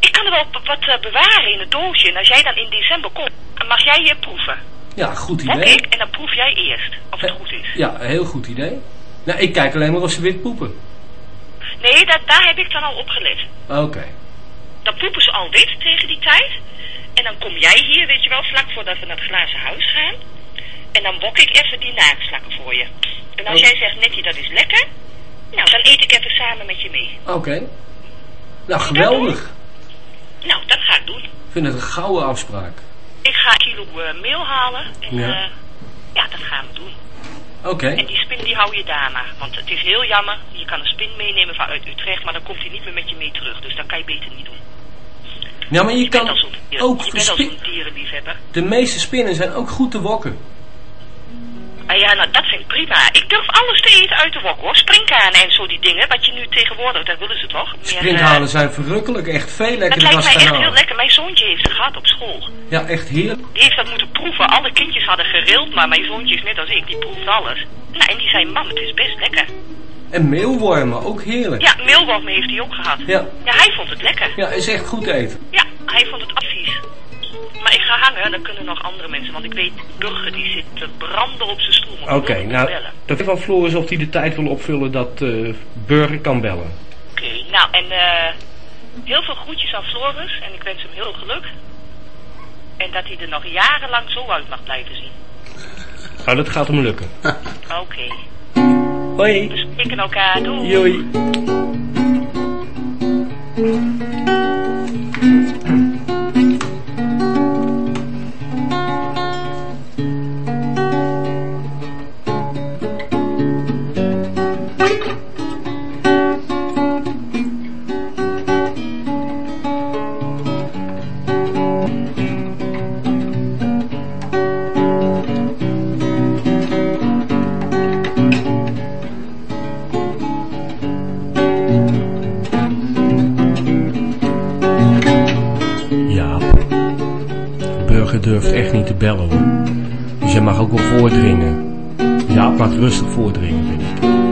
Ik kan er wel wat- eh, bewaren in een doosje. En als jij dan in december komt, mag jij hier proeven. Ja, goed idee. ik en dan proef jij eerst of het goed is. Ja, heel goed idee. Nou, ik kijk alleen maar of ze wit poepen. Nee, dat, daar heb ik dan al op gelet. Oké. Dan poepen ze al wit tegen die tijd. En dan kom jij hier, weet je wel, vlak voordat we naar het glazen huis gaan. En dan wok ik even die naakslakken voor je. En als Oh. jij zegt, Nettie, dat is lekker. Nou, dan eet ik even samen met je mee. Oké. Nou, geweldig. Nou, dat ga ik doen. Ik vind het een gouden afspraak. Ik ga een kilo eh, meel halen. En Ja. ja. ja, dat gaan we doen. Oké. En die spin die hou je daar maar. Want het is heel jammer. Je kan een spin meenemen vanuit Utrecht, maar dan komt hij niet meer met je mee terug. Dus dat kan je beter niet doen. Ja, maar je kan ook... je bent dierenliefhebber. De meeste spinnen zijn ook goed te wokken. Ah ja, nou dat vind ik prima. Ik durf alles te eten uit de wok hoor. Springkanen en zo die dingen. Wat je nu tegenwoordig, dat willen ze toch? Eh, zijn verrukkelijk. Echt veel dat lekkerder lijkt dan mij echt heel lekker. Mijn zoontje heeft het gehad op school. Ja, echt heerlijk. Die heeft dat moeten proeven. Alle kindjes hadden gerild, maar mijn zoontje is net als ik. Die proeft alles. Nou, en die zei, mam, het is best lekker. En meelwormen, ook heerlijk. Ja, meelwormen heeft hij ook gehad. Ja. Ja, hij vond het lekker. Ja, is echt goed eten. Ja, hij vond het advies. Maar ik ga hangen, dan kunnen nog andere mensen. Want ik weet, Burger die zit te branden op zijn stoel. Oké, nou, bellen. dat van Floris of hij de tijd wil opvullen dat eh Burger kan bellen. Oké, nou en eh heel veel groetjes aan Floris. En ik wens hem heel geluk. En dat hij er nog jarenlang zo uit mag blijven zien. Nou, dat gaat hem lukken. Oké, Hoi. we spreken elkaar. Doei. Jaap. Burger durft echt niet te bellen hoor. Dus jij mag ook wel voordringen. Jaap mag rustig voordringen, vind ik.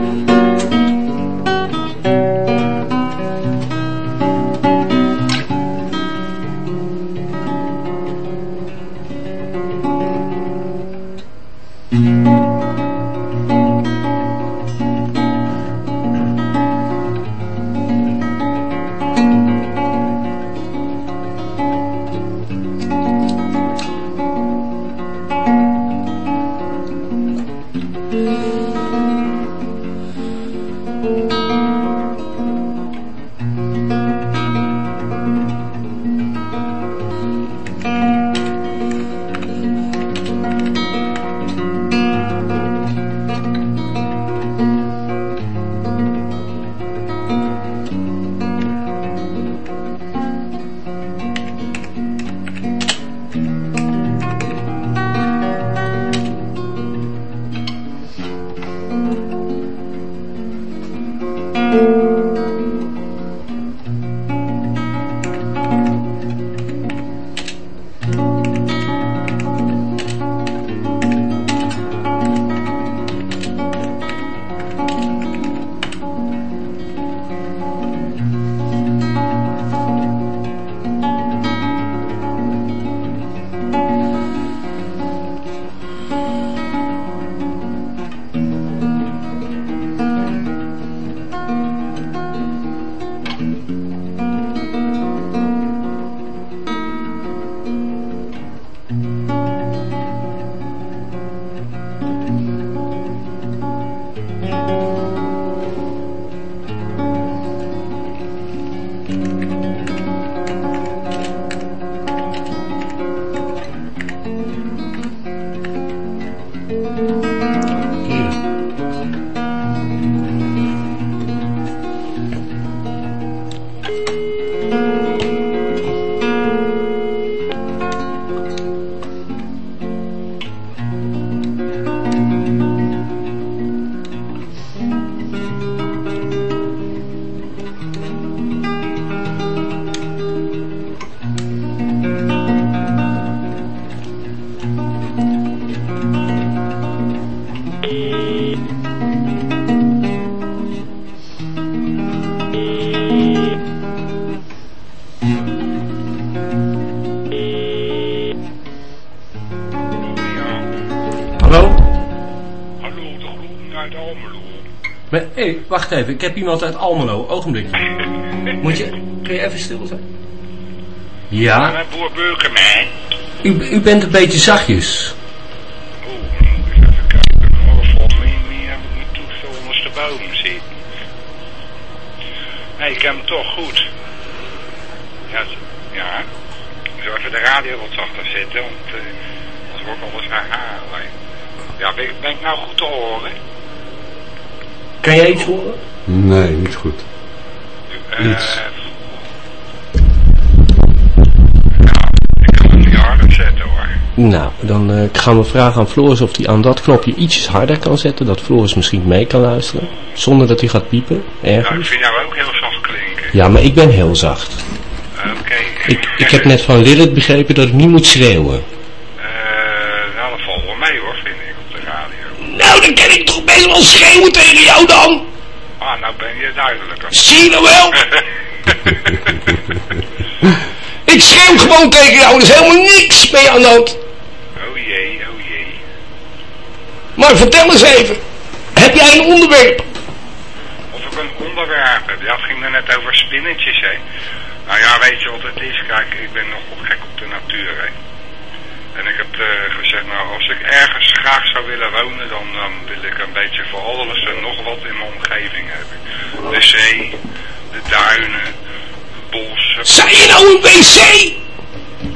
Wacht even. Ik heb iemand uit Almelo. Ogenblikje. Moet je... Kun je even stil zijn? Ja, Mijn boer Burgerman. u, u bent een beetje zachtjes. Oeh, moet ik eens even kijken. Oh, volgens mij mij heb ik mijn toestel ondersteboven zitten. Nee, ik heb hem toch goed. Ja, ja. Ik zal even de radio wat zachter zetten, want uh, anders wordt alles herhalen. Ja, ben, ik- ben ik nou goed te horen? Kan jij iets horen? Nee, niet goed. Eh, Iets. ja, ik kan hem niet harder zetten hoor. Nou, dan eh, gaan we vragen aan Floris of hij aan dat knopje ietsjes harder kan zetten. Dat Floris misschien mee kan luisteren. Zonder dat hij gaat piepen. Ja, ik Ergens. vind jou ook heel zacht klinken. Ja, maar ik ben heel zacht. Oké. Ik, ik heb net van Lilith begrepen dat ik niet moet schreeuwen. Eh, nou, dat valt wel mee hoor, vind ik, op de radio. Nou, dan kan ik toch best wel schreeuwen tegen jou dan. Nou ben je duidelijker. Zie je nou wel? Ik schreeuw gewoon tegen jou. Er is helemaal niks mee aan de hand. oh jee, oh jee. Maar vertel eens even. Heb jij een onderwerp? Of ik een onderwerp heb. Ja, het ging er net over spinnetjes, hè. Nou ja, weet je wat het is? Kijk, ik ben nogal gek op de natuur, hè. En ik heb eh, nou, als ik ergens graag zou willen wonen, dan, dan wil ik een beetje voor alles en nog wat in mijn omgeving hebben. De zee, de duinen, het bos. Zei je nou een wc?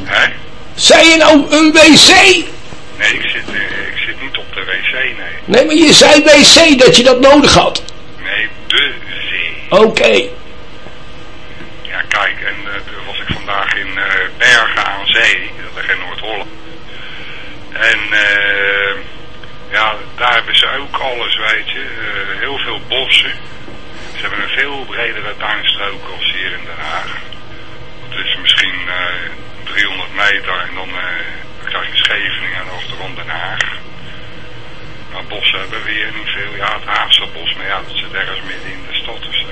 Hè? Zei je nou een wc? Nee, ik zit, eh, ik zit niet op de wc, nee. Nee, maar je zei wc dat je dat nodig had. Nee, de zee. Oké. Ja, kijk, en toen was ik vandaag in eh, Bergen aan Zee, dat ligt in Noord-Holland. En eh, ja, daar hebben ze ook alles, weet je. Eh, heel veel bossen. Ze hebben een veel bredere tuinstrook als hier in Den Haag. Dat is misschien eh 300 meter en dan eh, krijg je Scheveningen en achtergrond Den Haag. Maar bossen hebben we hier niet veel. Ja, het Haagse bos, maar ja, dat zit ergens midden in de stad of zo.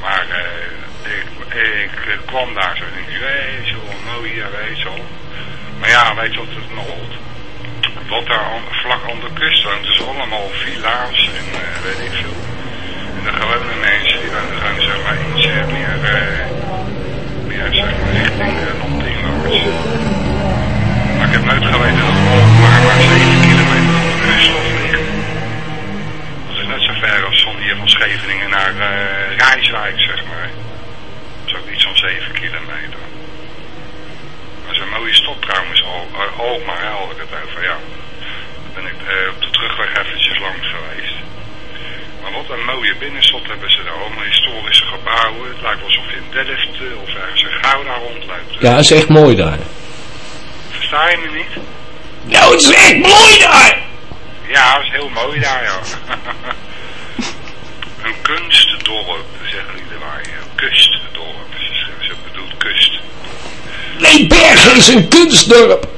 Maar eh, ik, ik eh, kwam daar zo en ik, hé, zo mooi hier, weet je wel. Maar ja, weet je wat het nog wat daar vlak aan de kust woont, is allemaal villa's en eh, weet ik veel. En de gewone mensen die wonen gewoon zeg maar iets eh, meer, eh, meer zeg maar richting uh, landinwaarts. Maar ik heb nooit geweten dat Alkmaar maar 7 kilometer van de ligt. Dat is net zo ver als van hier van Scheveningen naar eh Rijswijk, zeg maar. Dat is ook iets van 7 kilometer. Is een mooie stad trouwens, Al, uh, Alkmaar, hè, had ik het over, ja. Daar ben ik eh, op de terugweg eventjes langs geweest. Maar wat een mooie binnenstad hebben ze daar. Allemaal historische gebouwen. Het lijkt alsof je in Delft eh, of ergens in Gouda rondloopt. Ja, is echt mooi daar. Versta je me niet? Nou, het is echt mooi daar. Ja, dat is heel mooi daar, ja. een kunstdorp, zeggen die erbij. Een kustdorp. Ze, ze bedoelt kust. Nee, Bergen is een kunstdorp.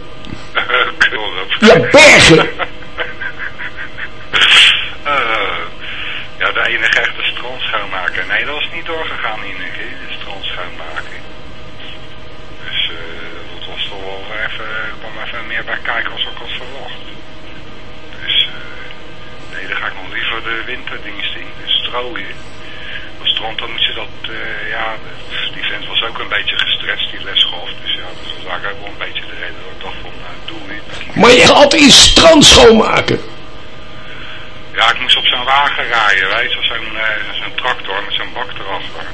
dorp. Ja, Bergen. Eh, ja, de enige echte strand schoonmaken. Nee, dat is niet doorgegaan, Ineke, de strand. Dus eh, dat was toch wel even, er kwam even meer bij kijken als ik had verwacht. Dus eh, nee, dan ga ik nog liever de winterdienst in, de strooien. Op strand dan moet je dat, eh, ja, die vent was ook een beetje gestrest, die les gaf. Dus ja, dat was eigenlijk ook wel een beetje de reden dat ik dacht van, nou, doe het. Maar je gaat in strand schoonmaken. Ja, ik moest op zo'n wagen rijden, weet je, zo'n uh, zo'n tractor met zo'n bak erachter.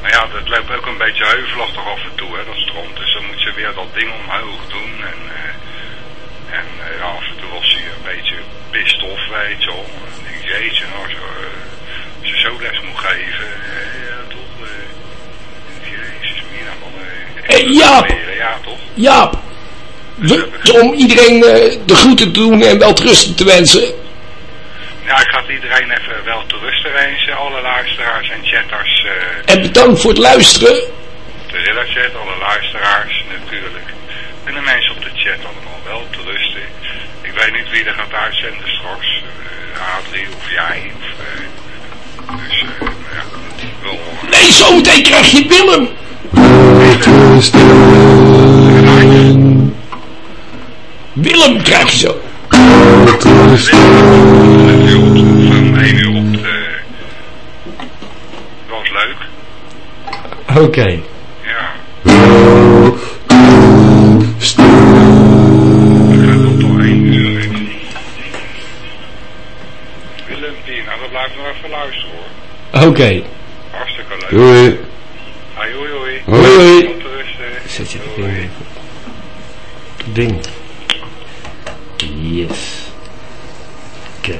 Maar ja, dat loopt ook een beetje heuvelachtig af en toe, hè, dat strand. Dus dan moet je weer dat ding omhoog doen. En, uh, en ja, af en toe was hij een beetje pist off, weet je wel. En ik denk, jeetje, nou, zo, je zo les moet geven, ja, toch. jezus, mina, man. Hey, Jaap. Ja, toch? Jaap. We, om iedereen de groeten te doen en wel rusten te wensen. Ja, ik ga iedereen even wel te rusten wensen. Alle luisteraars en chatters. Uh, en bedankt voor het luisteren. De Rillerchat, alle luisteraars natuurlijk. En de mensen op de chat allemaal wel te rusten. Ik weet niet wie er gaat uitzenden straks. Uh, Adrie of jij. Of, uh, dus, nou ja, wel... Nee, zometeen krijg je Willem. Willem krijg je zo. Grote ster. Veel van 1 uur op de... Dat was leuk. Oké. Ja. Blijft nog even luisteren hoor. Oké. Hartstikke leuk. Doei. Hoi hoi hoi. Hoi. Hoi. Zet je het ding. Ding. Yes. Oké.